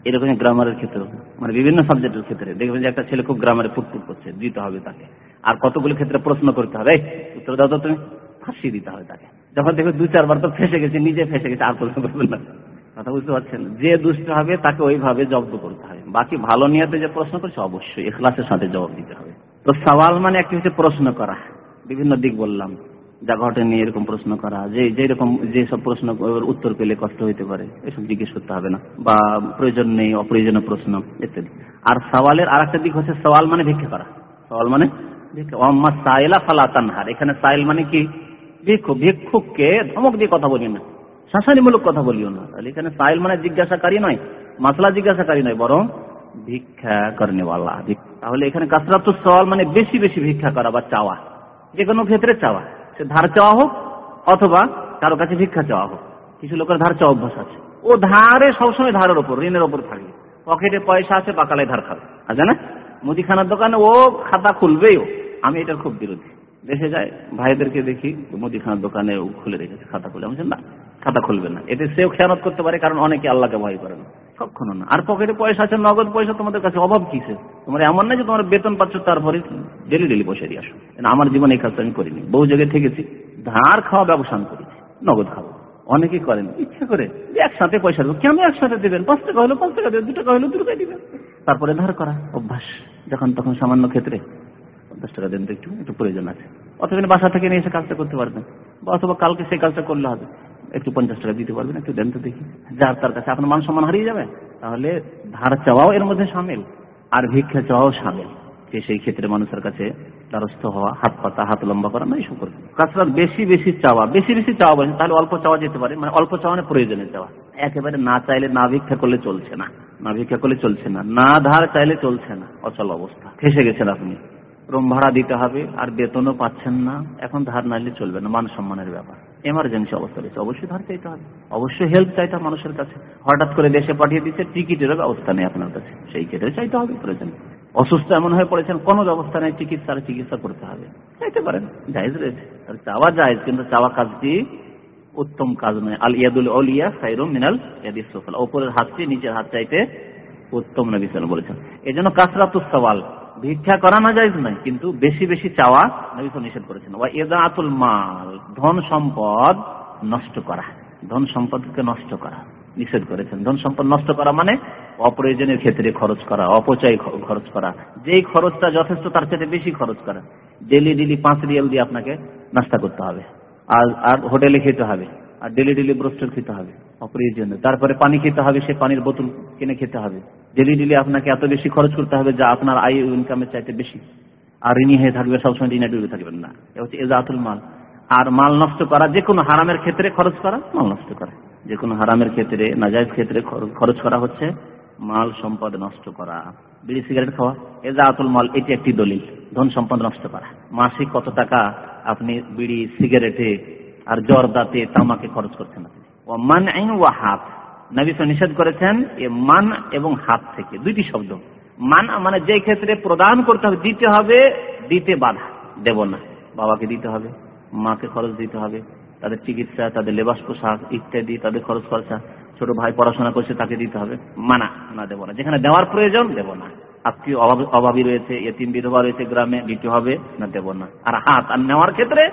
এরকম গ্রামারের ক্ষেত্রে মানে বিভিন্ন সাবজেক্টের ক্ষেত্রে। দেখবেন যে একটা ছেলে খুব গ্রামারে ফুটফুট করছে, দিতে হবে তাকে। আর কতগুলো ক্ষেত্রে প্রশ্ন করতে হবে উত্তর দাও তো তুমি। ফাঁসি দিতে হবে তাকে। যখন দেখবে দু চারবার তো ফেসে গেছে, নিজে ফেসে গেছে, আর প্রশ্ন করবেন না। কথা বুঝতে পারছেন? যে দুষ্ট হবে, তাকে ওইভাবে জব্দ করতে হবে। বাকি ভালো নিয়তে যে প্রশ্ন করছে, অবশ্যই এখলাসের সাথে জবাব দিতে হবে। তো সওয়াল মানে একটি হচ্ছে প্রশ্ন করা। বিভিন্ন দিক বললাম। যা ঘটেনি এরকম প্রশ্ন করা, যে যেরকম যেসব প্রশ্ন উত্তর পেলে কষ্ট হইতে পারে, এসব জিজ্ঞেস করতে হবে না। বা প্রয়োজন নেই, অপ্রয়োজনীয় প্রশ্ন, ইত্যাদি। আর সওয়ালের আর একটা দিক হচ্ছে সওয়াল মানে ভিক্ষা করা। সওয়াল মানে মানে কি? ভিক্ষুক ভিক্ষুককে ধমক দিয়ে কথা না কথা বলিও না। তাহলে এখানে সাইল মানে জিজ্ঞাসাকারী নয় জিজ্ঞাসাকারী নয়, বরং ভিক্ষা তাহলে এখানে কাসরাত সওয়াল মানে বেশি বেশি ভিক্ষা করা বা চাওয়া। যে কোনো ক্ষেত্রে চাওয়া। সে ধার চাওয়া হোক অথবা কারও কাছে ভিক্ষা চাওয়া হোক। কিছু লোকের ধার চাওয়া অভ্যাস আছে। ও ধারে সবসময় ধারের ওপর, ঋণের ওপর থাকবে পকেটে পয়সা আছে বাকালে ধার খাবে। আছে না মুদিখানার দোকানে ও খাতা খুলবেই ও। আমি এটার খুব বিরোধী। দেশে যায়, ভাইদেরকে দেখি, মুদিখানার দোকানে খুলে রেখেছে খাতা খুলে। আমি না, খাতা খুলবে না। এতে সেও খেয়ানত করতে পারে, কারণ অনেকে আল্লাহকে ভয় করে না। কখনো না। আর পকেটে পয়সা আছে, নগদ পয়সা তোমাদের কাছে অভাব কিসে তোমার এমন না যে তোমার বেতন পাচ্ছ, তারপরে ডেলি ডেলি পয়সা দিয়ে আসো। আমার জীবনে এই কাজটা আমি করিনি। বহু জায়গায় থেকেছি, ধার খাওয়া ব্যবসা আমি করেছি নগদ খাব। অনেকে করেন, ইচ্ছা করে একসাথে পয়সা দেবো। কেন একসাথে দেবেন? পাঁচ টাকা হলো, পাঁচ টাকা দেবেন, দু টাকা হলো, দু টাকা দিবেন। তারপরে ধার করা, অভ্যাস। যখন তখন সামান্য ক্ষেত্রে পঞ্চাশ টাকা দেন একটু একটু প্রয়োজন আছে। অথবা বাসা থেকে নিয়ে এসে কাজটা করতে পারবেন। বা অথবা কালকে সেই কাজটা করলে হবে। একটু পঞ্চাশ টাকা দিতে পারবেন, একটু দেন তো দেখি। যার তার কাছে আপনার মান সম্মান হারিয়ে যাবে, তাহলে ধার চাওয়াও এর মধ্যে সামিল, আর ভিক্ষা চাওয়াও সামিল, যে সেই ক্ষেত্রে মানুষের কাছে দ্বারস্থ হওয়া, হাত পাতা, হাত লম্বা করা না এইসব করবে কাছরা বেশি বেশি চাওয়া, বেশি বেশি চাওয়া বলছে তাহলে অল্প চাওয়া যেতে পারে মানে অল্প চাওয়া মানে প্রয়োজনে চাওয়া। একেবারে না চাইলে না ভিক্ষা করলে চলছে না না ভিক্ষা করলে চলছে না না ধার চাইলে চলছে না, অচল অবস্থা। ফেসে গেছেন আপনি। রুম ভাড়া দিতে হবে, আর বেতনও পাচ্ছেন না, এখন ধার নাইলে চলবে না, মান সম্মানের ব্যাপার। এমার্জেন্সি অবস্থা রয়েছে। অবশ্যই ধার চাইতে হবে। অবশ্যই হেল্প চাইতে হবে মানুষের কাছে। হঠাৎ করে দেশে পাঠিয়ে দিচ্ছে টিকিটেরও ব্যবস্থা নেই আপনার কাছে। সেই ক্ষেত্রে চাইতে হবে প্রয়োজন। অসুস্থ এমন হয়ে পড়েছেন, কোনো ব্যবস্থা নেই, চিকিৎসার চিকিৎসা করতে হবে। চাইতে পারেন, জায়েজ রয়েছে। চাওয়া জায়েজ, কিন্তু চাওয়া কাজটি উত্তম কাজ নয়। আল ইয়াদুল অলিয়া সাইরুম মিনাল ইয়াদিস ওপরের হাতটি, নিচের হাত চাইতে উত্তম নবী বলেছেন। এই জন্য কাসরাতুস সওয়াল। ভিক্ষা করা না যায় নাই, কিন্তু বেশি বেশি চাওয়া নবী নিষেধ করেছেন। ওয়া ইদাতুল মাল, ধন সম্পদ নষ্ট করা, ধন সম্পদকে নষ্ট করা, নিষেধ করেছেন। ধন সম্পদ নষ্ট করা মানে অপ্রয়োজনের ক্ষেত্রে খরচ করা, অপচয় খরচ করা। যেই খরচটা যথেষ্ট, তার সাথে বেশি খরচ করা। ডেলি ডেলি পাঁচ রিয়াল দিয়ে আপনাকে নাস্তা করতে হবে, আর আর হোটেলে খেতে হবে, আর ডেলি ডেলি ব্রোস্টার খেতে হবে, অপ্রয়োজনীয়। তারপরে পানি খেতে হবে, সে পানির বোতল কিনে খেতে হবে। ডেলি ডেলি আপনাকে এত বেশি খরচ করতে হবে যা আপনার আয় ইনকামের চাইতে বেশি। আর ঋণী হয়ে থাকবে, সবসময় ঋণে ডুবে থাকবেন না। এ হচ্ছে এজাতুল মাল। আর মাল নষ্ট করা, যে কোনো হারামের ক্ষেত্রে খরচ করা, মাল নষ্ট করা। যে কোনো হারামের ক্ষেত্রে নাজাইজ ক্ষেত্রে খরচ করা হচ্ছে, মাল সম্পদ নষ্ট করা। বিড়ি, সিগারেট খাওয়া, এজাতুল মাল, এটি একটি দলিল। ধন সম্পদ নষ্ট করা। মাসিক কত টাকা আপনি বিড়ি, সিগারেটে আর জর্দাতে তামাকে খরচ করছেন ও মান ও হাত নবী নিষেধ করেছেন মান এবং হাত থেকে, দুইটি শব্দ। মান মানে যে ক্ষেত্রে প্রদান করতে হবে, দিতে হবে, দিতে বাধা দেব না। বাবাকে দিতে হবে, মাকে খরচ দিতে হবে, তাদের চিকিৎসা, তাদের লেবাস পোশাক ইত্যাদি, তাদের খরচ খরচা। ছোট ভাই পড়াশোনা করছে, তাকে দিতে হবে, মানা না দেবো না। যেখানে দেওয়ার প্রয়োজন, দেব না। আত্মীয় অভাবী রয়েছে, এতিম বিধবা রয়েছে, গ্রামে দিতে হবে না, দেব না। আর হাত, আর নেওয়ার ক্ষেত্রে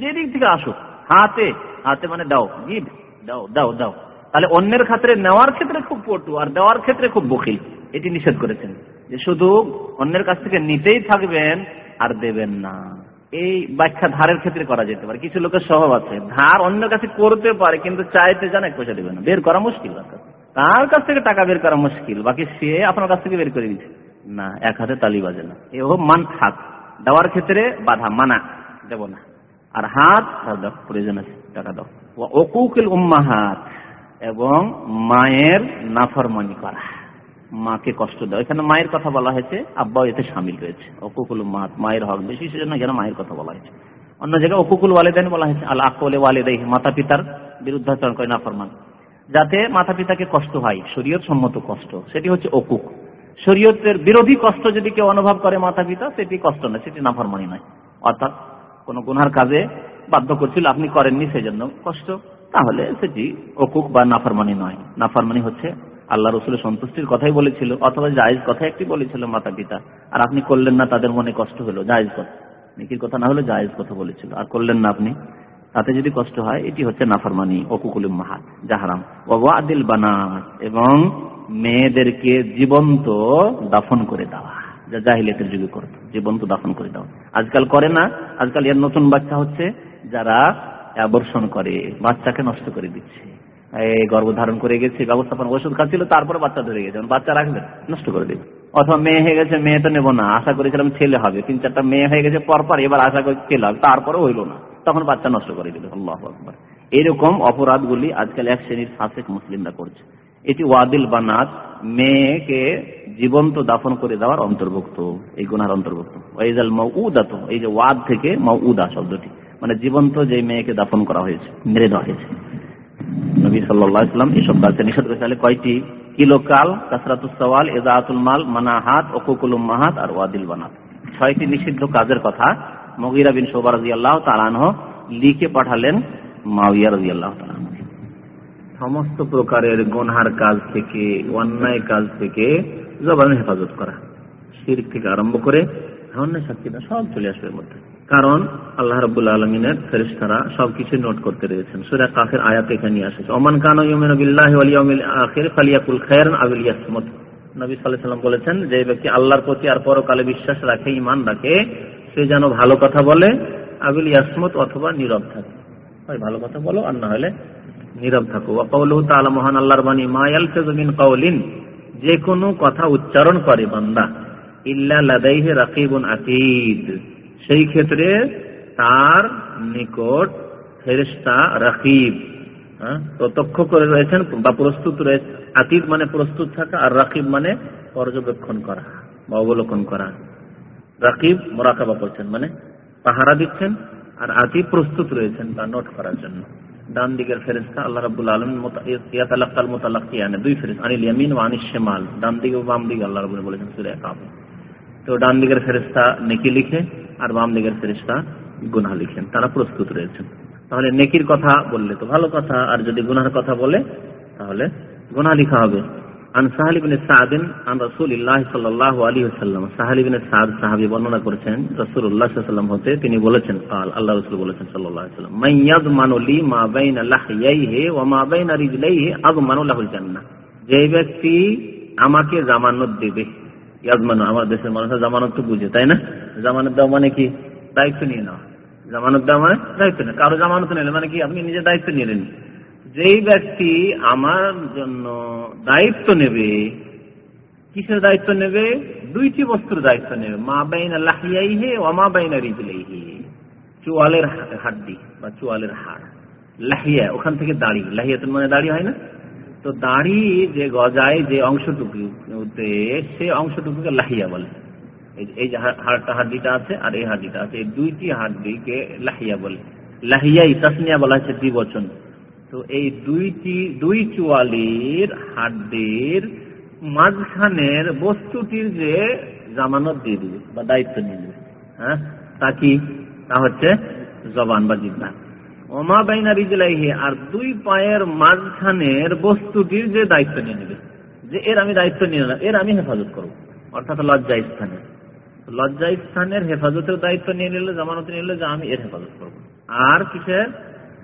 যে দিক থেকে আসুক, হাতে হাতে মানে দাও, গিভ, দাও দাও দাও। তাহলে অন্যের ক্ষেত্রে নেওয়ার ক্ষেত্রে খুব পটু, আর দেওয়ার ক্ষেত্রে খুব বকিল। এটি নিষেধ করেছেন যে শুধু অন্যের কাছ থেকে নিতেই থাকবেন আর দেবেন না। এই ব্যাখ্যা ধারের ক্ষেত্রে করা যেতে পারে। কিছু লোকের স্বভাব আছে, ধার অন্যের কাছে করতে পারে, কিন্তু চাইতে জানে পয়সা দেবে না। বের করা মুশকিল তার কাছ থেকে টাকা বের করা মুশকিল? বাকি সে আপনার কাছ থেকে বের করে দিচ্ছে না, এক হাতে তালি বাজে না। এ হোক মান হাত। দেওয়ার ক্ষেত্রে বাধা, মানা, দেব না। আর হাত প্রয়োজন আছে, টাকা দাও। অকুকিল উম্মাহাত। এবং মায়ের নাফরমানি করা। মাকে কষ্ট দেওয়া। এখানে মায়ের কথা বলা হয়েছে, আব্বাও এতে সামিল রয়েছে। অকুকুল উম্মাহাত মায়ের হক বেশি, সেজন্য যেন মায়ের কথা বলা হয়েছে। অন্য জায়গায় অকুকুল ওয়ালেদান বলা হয়েছে আল্লাহ আকলে ওয়ালেদাই মাতা পিতার বিরুদ্ধাচরণ করে নাফরমান। যাতে মাতা পিতাকে কষ্ট হয়, শরীয়ত সম্মত কষ্ট। সেটি হচ্ছে অকুক। শরীয়তের বিরোধী কষ্ট যদি কেউ অনুভব করে মাতা পিতা সেটি কষ্ট নয়, সেটি নাফরমানি নয়। অর্থাৎ কোন গুনহার কাজে বাধ্য করছিল, আপনি করেননি, সেজন্য কষ্ট। তাহলে সেটি অকুক বা নাফরমানি নয়। নাফরমানি হচ্ছে আল্লাহ রসুলের সন্তুষ্টির কথাই বলেছিল, অথবা জায়েজ কথা একটি বলেছিল মাতা পিতা আর আপনি করলেন না, তাদের মনে কষ্ট হলো, জায়েজ কথা। নিকির কথা না হলে জায়েজ কথা বলেছিল। আর করলেন না আপনি, তাতে যদি কষ্ট হয়, এটি হচ্ছে নাফরমানি অকুকুল মাহাত জাহারাম ওয়াদিল বানাত, এবং মেয়েদেরকে জীবন্ত দাফন করে দেওয়া, যা জাহিলিয়াতের যুগে করতো। জীবন্ত দাফন করে দেওয়া। আজকাল করে না, আজকাল এর নতুন বাচ্চা হচ্ছে যারা অ্যাবর্ষণ করে, বাচ্চাকে নষ্ট করে দিচ্ছে। গর্ভধারণ করে গেছে, ব্যবস্থাপনা ওষুধ খাচ্ছিল, তারপরে বাচ্চা ধরে গেছে। বাচ্চা রাখবেন নষ্ট করে দেবে। অথবা মেয়ে হয়ে গেছে, মেয়ে তো নেব না। আশা করেছিলাম ছেলে হবে। তিন চারটা মেয়ে হয়ে গেছে, পরপর এবার আশা করি ছেলে হবে। তারপরে হইল না। তখন বাচ্চা নষ্ট করে দিল। আল্লাহ আকবর। এরকম অপরাধগুলি আজকাল এক শ্রেণির শাসক মুসলিমরা করছে। এটি ওয়াদিল বানাত, মেয়েকে জীবন্ত দাফন করে দেওয়ার অন্তর্ভুক্ত। এই গুনার অন্তর্ভুক্ত। এই যে ওয়াদ থেকে মউদা শব্দটি। মানে জীবন্ত যে মেয়েকে দাফন করা হয়েছে, মেরে দেওয়া হয়েছে। নবী সাল্লাম এইসব কাজকে নিষেধ করেছে কয়টি? কিলোকাল কাসরাতুল সওয়াল এজাতুল মাল, মানাহাত ওকুকুল মাহাত আর ওয়াদিল বানাত। ছয়টি নিষিদ্ধ কাজের কথা মগিরা বিন সোবার রাজি আল্লাহ তালানহ লিখে পাঠালেন মাউিয়া রাজি আল্লাহ সমস্ত প্রকারের গনহার কাজ থেকে, অন্যায় কাজ থেকে জবানের হেফাজত করা, শির থেকে আরম্ভ করে অন্যায় শাস্তিটা সব চলে আসবে মধ্যে। কারণ আল্লাহ রবুল্লা আলমিনের ফেরেস্তারা সবকিছু নোট করতে রয়েছেন। সুরা কাফের আয়াত এখানে আসেছে। ওমান কান আবিল ইয়াসমত। নবী সাল্লাম বলেছেন যে ব্যক্তি আল্লাহর প্রতি আর পরকালে বিশ্বাস রাখে ইমান রাখে, সে যেন ভালো কথা বলে আবিল ইয়াসমত অথবা নীরব থাকে। ভালো কথা বলো, আর না হলে নীরব থাকো। মহান আল্লাহর বাণী, মা ইয়ালফিযু মিন কাওলিন যে কোনো কথা উচ্চারণ করে বান্দা। ইল্লা লাদাইহি রাকিবুন আতীদ সেই ক্ষেত্রে তার নিকট ফেরেশতা রাকিব হ্যাঁ, প্রত্যক্ষ করে রয়েছেন বা প্রস্তুত রয়েছে। আতীত মানে প্রস্তুত থাকা আর রাকিব মানে পর্যবেক্ষণ করা বা অবলোকন করা। রাকিব মোরাকাবা করছেন মানে পাহারা দিচ্ছেন আর আতি প্রস্তুত রয়েছেন তা নোট করার জন্য। ডান দিকের ফেরেস্তা আল্লাহ রাবুল আলম ইয়াতালাক্কাল মোতালাক্কিয়ানে দুই ফেরেস্তা আনিল ইয়ামিন ও আনিস শেমাল। ডান দিকে বাম দিকে আল্লাহ রাবুল বলেছেন সুরে কাব তো ডান দিকের ফেরেস্তা নেকি লিখে আর বাম দিকের ফেরেস্তা গুনাহ লিখেন তারা প্রস্তুত রয়েছেন তাহলে নেকির কথা বললে তো ভালো কথা আর যদি গুনার কথা বলে তাহলে গুনাহ লিখা হবে আন সাহাল ইবনে সাদিন আন রাসূলিল্লাহ সাল্লাল্লাহু আলাইহি ওয়াসাল্লাম সাহাল ইবনে সাদ সাহাবী বর্ণনা করেছেন রাসূলুল্লাহ সাল্লাল্লাহু আলাইহি ওয়াসাল্লাম হতে তিনি বলেছেন قال আল্লাহ রাসূল বলেছেন সাল্লাল্লাহু আলাইহি ওয়াসাল্লাম মান ইয়াযমানু লি মা বাইনা লাহইয়াইহি ওয়া মা বাইনা রিজলাইহি আযমানু লাহুল জান্নাহ যে ব্যক্তি আমাকে জামানত দেবে ইয়াজমানু আমার দেশের মানুষ জামানত তো বুঝে তাই না জামানত দেওয়া মানে কি? দায়িত্ব নিয়ে নেওয়া। জামানত দেওয়া মানে দায়িত্ব নেই কারও জামানত নিলে মানে কি? আপনি নিজে দায়িত্ব নিলেন যেই ব্যক্তি আমার জন্য দায়িত্ব নেবে, কিসের দায়িত্ব নেবে? দুইটি বস্তুর দায়িত্ব নেবে। মা বাইনা লাহিয়াইহে ও মা বাইনা রিজলাইহি চুয়ালের হাড্ডি বা চুয়ালের হাড়। লাহিয়া, ওখান থেকে দাড়ি। লাহিয়াতুন মানে দাড়ি হয় না? তো দাড়ি যে গজায় যে অংশটুকুতে, সে অংশটুকুকে লাহিয়া বলে। এই যে হাড়টা হাড্ডিটা আছে আর এই হাড্ডিটা আছে। এই দুইটি হাড্ডিকে লাহিয়া বলে। লাহিয়াই তাসনিয়া বলা হচ্ছে দ্বিবচন। তো এই দুইটি, দুই চুয়ালির হাড্ডির মাঝখানের বস্তুটির যে জামানত দিয়ে দিবে বা দায়িত্ব নিয়ে নেবে হ্যাঁ? তা কি? তা হচ্ছে জবান বা জিদ্দা ওমা বাইনা রিজলাইহি, আর দুই পায়ের মাঝখানের বস্তুটির যে দায়িত্ব নিয়ে নেবে। যে এর আমি দায়িত্ব নিয়ে নিলাম, এর আমি হেফাজত করব। অর্থাৎ লজ্জা স্থানে। লজ্জা স্থানের হেফাজতের দায়িত্ব নিয়ে নিলে, জামানত নিলে যে আমি এর হেফাজত করব। আর কিসের?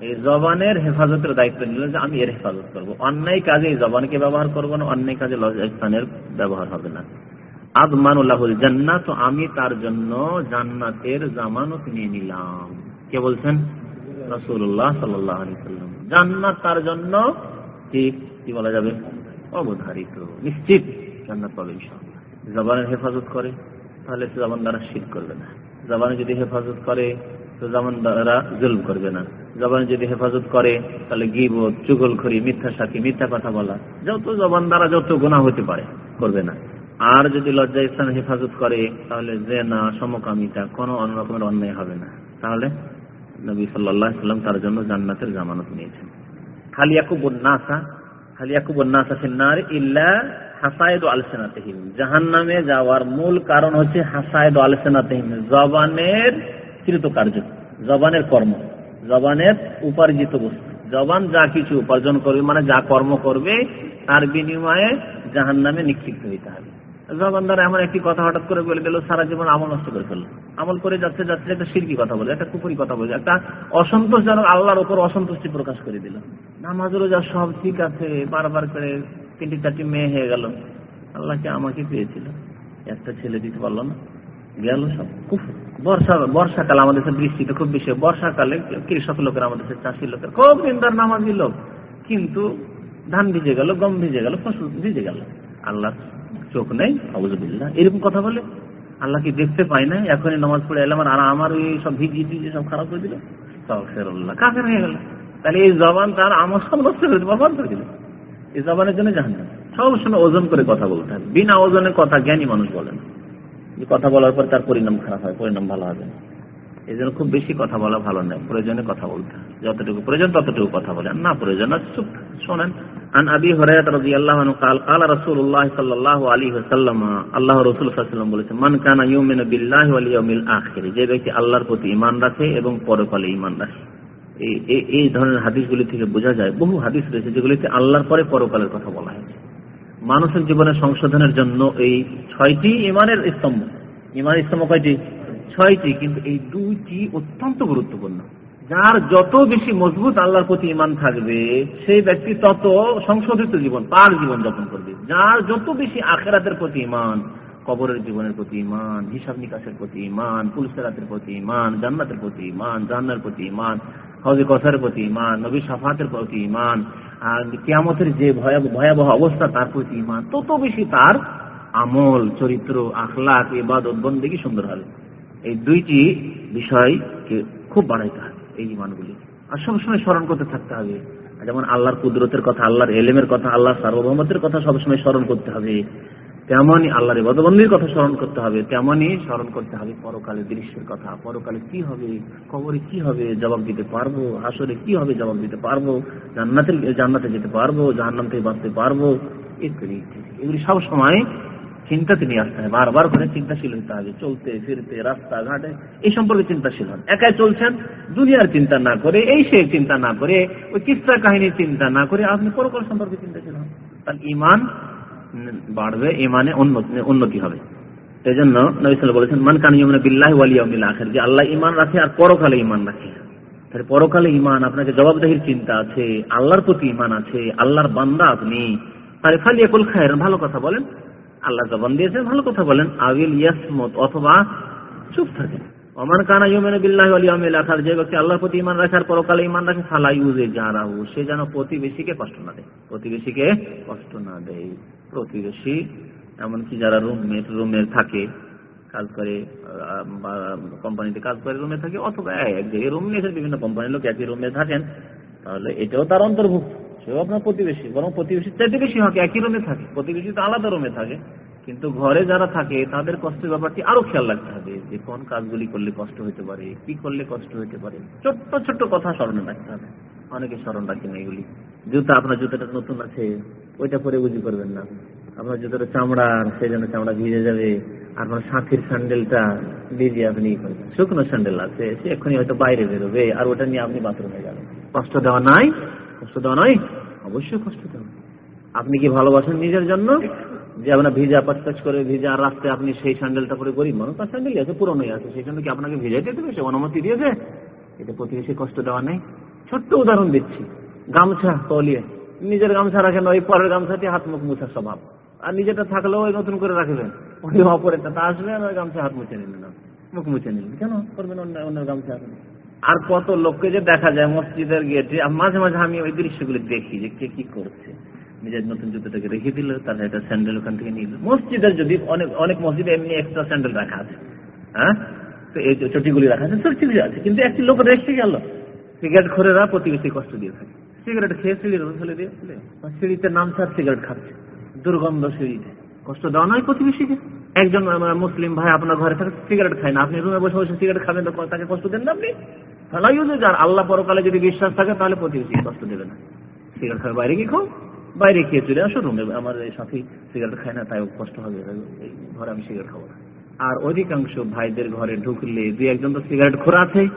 এই জবানের হেফাজতের দায়িত্ব নিলে যে আমি এর হেফাজত করব। অন্যায় কাজে এই জবানকে ব্যবহার করব না, অন্যায় কাজে লজ্জা স্থানের ব্যবহার হবে না। আদমানুল্লাহুল জান্নাত তো আমি তার জন্য জান্নাতের জামানত নিয়ে নিলাম। কে বলছেন? সাল্লাম। জান্নাত তার জন্য কি কি বলা যাবে? অবধারিত। নিশ্চিত জান্নাত পাবে জবানের হেফাজত করে। তাহলে জবান দ্বারা শীত করবে না। জবানে যদি হেফাজত করে, তো জবান দ্বারা জুলম করবে না। জবানে যদি হেফাজত করে, তাহলে গিবত চুগল খড়ি মিথ্যা সাথী মিথ্যা কথা বলা, যত জবান দ্বারা যত গুণা হতে পারে, করবে না। আর যদি লজ্জা স্থান হেফাজত করে, তাহলে যে না সমকামিতা, কোনো অন্য রকমের অন্যায় হবে না। তাহলে নবী সাল্লাহ সাল্লাম তার জন্য জান্নাতের জামানত নিয়েছেন। খালিয়াকুবন্নাসা ফিন্নার ইল্লা হাসায়দ আলসেনাতেহিম জাহান নামে যাওয়ার মূল কারণ হচ্ছে হাসায়দ আলসেনাতেহিম জবানের কৃতকার্য, জবানের কর্ম, জবানের উপার্জিত বস্তু। জবান যা কিছু উপার্জন করবে মানে যা কর্ম করবে, তার বিনিময়ে জাহান নামে নিক্ষিপ্ত হইতে হবে। জবান দ্বারা এমন একটি কথা হঠাৎ করে বলে দিল, সারা জীবন আমল নষ্ট করে ফেলল। আমল করে যাচ্ছে যাচ্ছে, একটা সিরকি কথা বলে, একটা কুপুরি কথা বলে, একটা অসন্তোষজনক, আল্লাহর উপর অসন্তুষ্টি প্রকাশ করে দিল। নামাজেরও যা সব ঠিক আছে, বারবার করে তিনটি চারটি মেয়ে হয়ে গেল। আল্লাহকে আমাকে পেয়েছিল? একটা ছেলে দিতে পারল না। গেল সব। বর্ষা, বর্ষাকাল আমাদের বৃষ্টিতে খুব বেশি বর্ষাকালে কৃষক লোকের, আমাদের চাষি লোকের খুব দিনদার নামাজি লোক। কিন্তু ধান ভিজে গেল, গম ভিজে গেল, ফসল ভিজে গেল। আল্লাহ চোখ নেই অবজবিল্লা এরকম কথা বলে। আল্লাহ কি দেখতে পাই না? এখনই নামাজ পড়ে এলাম আর আমার ওই সব ভিজি টিজি সব খারাপ করে দিল। কাফের হয়ে গেল। তাহলে এই জবান তার আমার সব নষ্ট করে দিল বরবাদ করে দিল। এই জবানের জন্য জাহান সব সময় ওজন করে কথা বলতে হবে বিনা ওজনের কথা জ্ঞানী মানুষ বলেন যে কথা বলার পর তার পরিণাম খারাপ হয় পরিণাম ভালো হবে না এই জন্য খুব বেশি কথা বলা ভালো নয় প্রয়োজনে কথা বলতে যতটুকু প্রয়োজন ততটুকু কথা বলে না প্রয়োজন চুপ শোনেন عن ابي هريره رضي الله عنه قال قال رسول الله صلى الله عليه وسلم আল্লাহ রাসূল সাল্লাল্লাহু আলাইহি ওয়াসাল্লাম বলেছেন মান কানা ইউমিনু বিল্লাহি ওয়াল ইয়াউমিল আখির যে ব্যক্তি আল্লাহর প্রতি ঈমান রাখে এবং পরকালে ঈমান রাখে এই ধরনের হাদিসগুলি থেকে বোঝা যায়, বহু হাদিস রয়েছে যেগুলিতে আল্লাহর পরে পরকালের কথা বলা হয়েছে। মানুষের জীবনের সংশোধনের জন্য এই ছয়টি ইমানের স্তম্ভ। ইমানের স্তম্ভ কয়টি? ছয়টি, কিন্তু এই দুইটি অত্যন্ত গুরুত্বপূর্ণ। যার যত বেশি মজবুত আল্লাহর প্রতি ইমান থাকবে, সেই ব্যক্তি তত সংশোধিত জীবন পার জীবন যাপন করবে। যার যত বেশি আখেরাতের প্রতি ইমান কবরের জীবনের প্রতি ইমান হিসাব নিকাশের প্রতি ইমান পুলসেরাতের প্রতি ইমান জান্নাতের প্রতি ইমান জান্নার প্রতি ইমান হজে কথার প্রতি ইমান নবী সাফাতের প্রতি ইমান আর কিয়ামতের যে ভয়াবহ অবস্থা, তার প্রতি ইমান তত বেশি তার আমল, চরিত্র আখলাক এবাদত বন্দেগী সুন্দর হবে। এই দুইটি বিষয়কে খুব বাড়াইতে হবে, এই ইমানগুলি আর সবসময় স্মরণ করতে থাকতে হবে। যেমন আল্লাহর কুদরতের কথা, আল্লাহর এলেমের কথা, আল্লাহর সার্বভৌমতের কথা সবসময় স্মরণ করতে হবে। তেমনই আল্লাহর বদবন্দির কথা স্মরণ করতে হবে তেমনই স্মরণ করতে হবে পরকালে দৃশ্যের কথা। পরকালে কি হবে? কবরে কি হবে? জবাব দিতে পারব? হাসরে কি হবে? জবাব দিতে পারব? জান্নাতের জান্নাতে যেতে পারব? জাহান্নাম থেকে বাঁচতে পারব? ইত্যাদি এগুলি সব সময় চিন্তাতে নিয়ে আসতে হবে বারবার করে চিন্তাশীল হতে হবে। চলতে, ফিরতে, রাস্তা, ঘাটে, এই সম্পর্কে চিন্তাশীল হন। একাই চলছেন, দুনিয়ার চিন্তা না করে, এই সে চিন্তা না করে, ওই কিস্তা কাহিনীর চিন্তা না করে আপনি পরকাল সম্পর্কে চিন্তাশীল হন। তার ইমান বাড়বে ইমানে উন্নতি হবে। এই জন্য নবিসাল বলেছেন, মান কান ইমান বিল্লাহ আখের যে আল্লাহ ইমান রাখে আর পরকালে ইমান রাখে পরকালে ইমান আপনাকে জবাবদাহির চিন্তা আছে, আল্লাহর প্রতি ইমান আছে, আল্লাহর বান্দা আপনি। তাহলে খালি একুল খায়ের ভালো কথা বলেন। আল্লাহ জবান দিয়েছে ভালো কথা বলেন। আবিল ইয়াসমত অথবা চুপ থাকেন। অমান কানা ইউমেন বিল্লাহ আলিয়ামিল আখার, যে ব্যক্তি আল্লাহর প্রতি ইমান রাখার পরকালে ইমান রাখে, ফালা ইউজে যারাহু সে যেন প্রতিবেশীকে কষ্ট না দেয়। প্রতিবেশীকে কষ্ট না দেয়। প্রতিবেশী, এমনকি যারা রুমমেট রুমে থাকে, কাজ করে কোম্পানিতে কাজ করে রুমে থাকে, অথবা এক জায়গায় রুম নিয়েছেন বিভিন্ন কোম্পানির লোক একই রুমে থাকেন, তাহলে এটাও তার অন্তর্ভুক্ত। সেও আপনার প্রতিবেশী, বরং প্রতিবেশী চাইতে বেশি হবে একই রুমে থাকে। প্রতিবেশী তো আলাদা রুমে থাকে। কিন্তু ঘরে যারা থাকে, তাদের কষ্টের ব্যাপারটি আরও খেয়াল রাখতে হবে যে কোন কাজগুলি করলে কষ্ট হতে পারে, কি করলে কষ্ট হতে পারে। ছোট্ট ছোট্ট কথা স্মরণে রাখতে হবে। অনেকে স্মরণ রাখেন এগুলি। জুতা, আপনার জুতাটা নতুন আছে? ওইটা পরে বুঝি করবেন না। আপনার জুতোটা চামড়ার সেই জন্য চামড়া ভিজে যাবে আপনার সাথীর স্যান্ডেলটা ভিজে আপনি শুকনো স্যান্ডেল আছে, সে এক্ষুনি হয়তো বাইরে বেরোবে, আর ওটা নিয়ে আপনি বাথরুমে যাবেন। কষ্ট দেওয়া নাই? কষ্ট দেওয়া নয় অবশ্যই কষ্ট দেওয়া আপনি কি ভালোবাসেন নিজের জন্য? যে আপনার ভিজা পাচপাচ করে ভিজা, আর রাস্তায় আপনি সেই স্যান্ডেলটা পরে গরিব মানুষ তার স্যান্ডেলই আছে, পুরনোই আছে। সেই জন্য কি আপনাকে ভিজাইতে দেবে? সে অনুমতি দিয়েছে? এটা প্রতিবেশী কষ্ট দেওয়া নেই। ছোট্ট উদাহরণ দিচ্ছি। গামছা, তলিয়ে। নিজের গামছা রাখেন, ওই পরের গামছাটি হাত মুখ মুছার স্বভাব। আর নিজেটা থাকলেও ওই নতুন করে রাখবেন। ওই অপরেরটা তা আসবেন ওই গামছা হাত মুছে নিলেন মুখ মুছে নিলেন। কেন করবেন অন্য অন্যের গামছা আর কত লোককে যে দেখা যায় মসজিদের গেটে মাঝে মাঝে আমি ওই দৃশ্যগুলি দেখি যে কে কি করছে। নিজের নতুন জুতোটাকে রেখে দিল তার একটা স্যান্ডেল ওখান থেকে নিয়ে মসজিদের যদি অনেক অনেক মসজিদে এমনি এক্সট্রা স্যান্ডেল রাখা আছে হ্যাঁ? তো এই চটিগুলি রাখা আছে চটি আছে। কিন্তু একটি লোক রেখে গেল। সিগারেট খোরেরা প্রতিবেশী কষ্ট দিয়ে থাকে। সিগারেট খেয়ে সিঁড়ির ফেলে দিয়ে? সিঁড়িতে নামছে আর সিগারেট খাচ্ছে। দুর্গন্ধ সিঁড়িতে। কষ্ট দেওয়া নয় প্রতিবেশীকে। একজন মুসলিম ভাই আপনার ঘরে থাকে, সিগারেট খায় না। আপনি রুমে বসে বসে সিগারেট খাবেন তাকে কষ্ট দেন না আপনি? ফেলাই যার আল্লাহ পরকালে যদি বিশ্বাস থাকে, তাহলে প্রতিবেশী কষ্ট দেবে না? সিগারেট খাবে, বাইরে গিয়ে খাও। বাইরে খেয়ে চলে আসো রুমে। আমার এই সাথী সিগারেট খায় না, তাই কষ্ট হবে। ঘরে আমি সিগারেট খাব না। আর অধিকাংশ ভাইদের ঘরে ঢুকলে দুই একজন তো সিগারেট খোরা আছে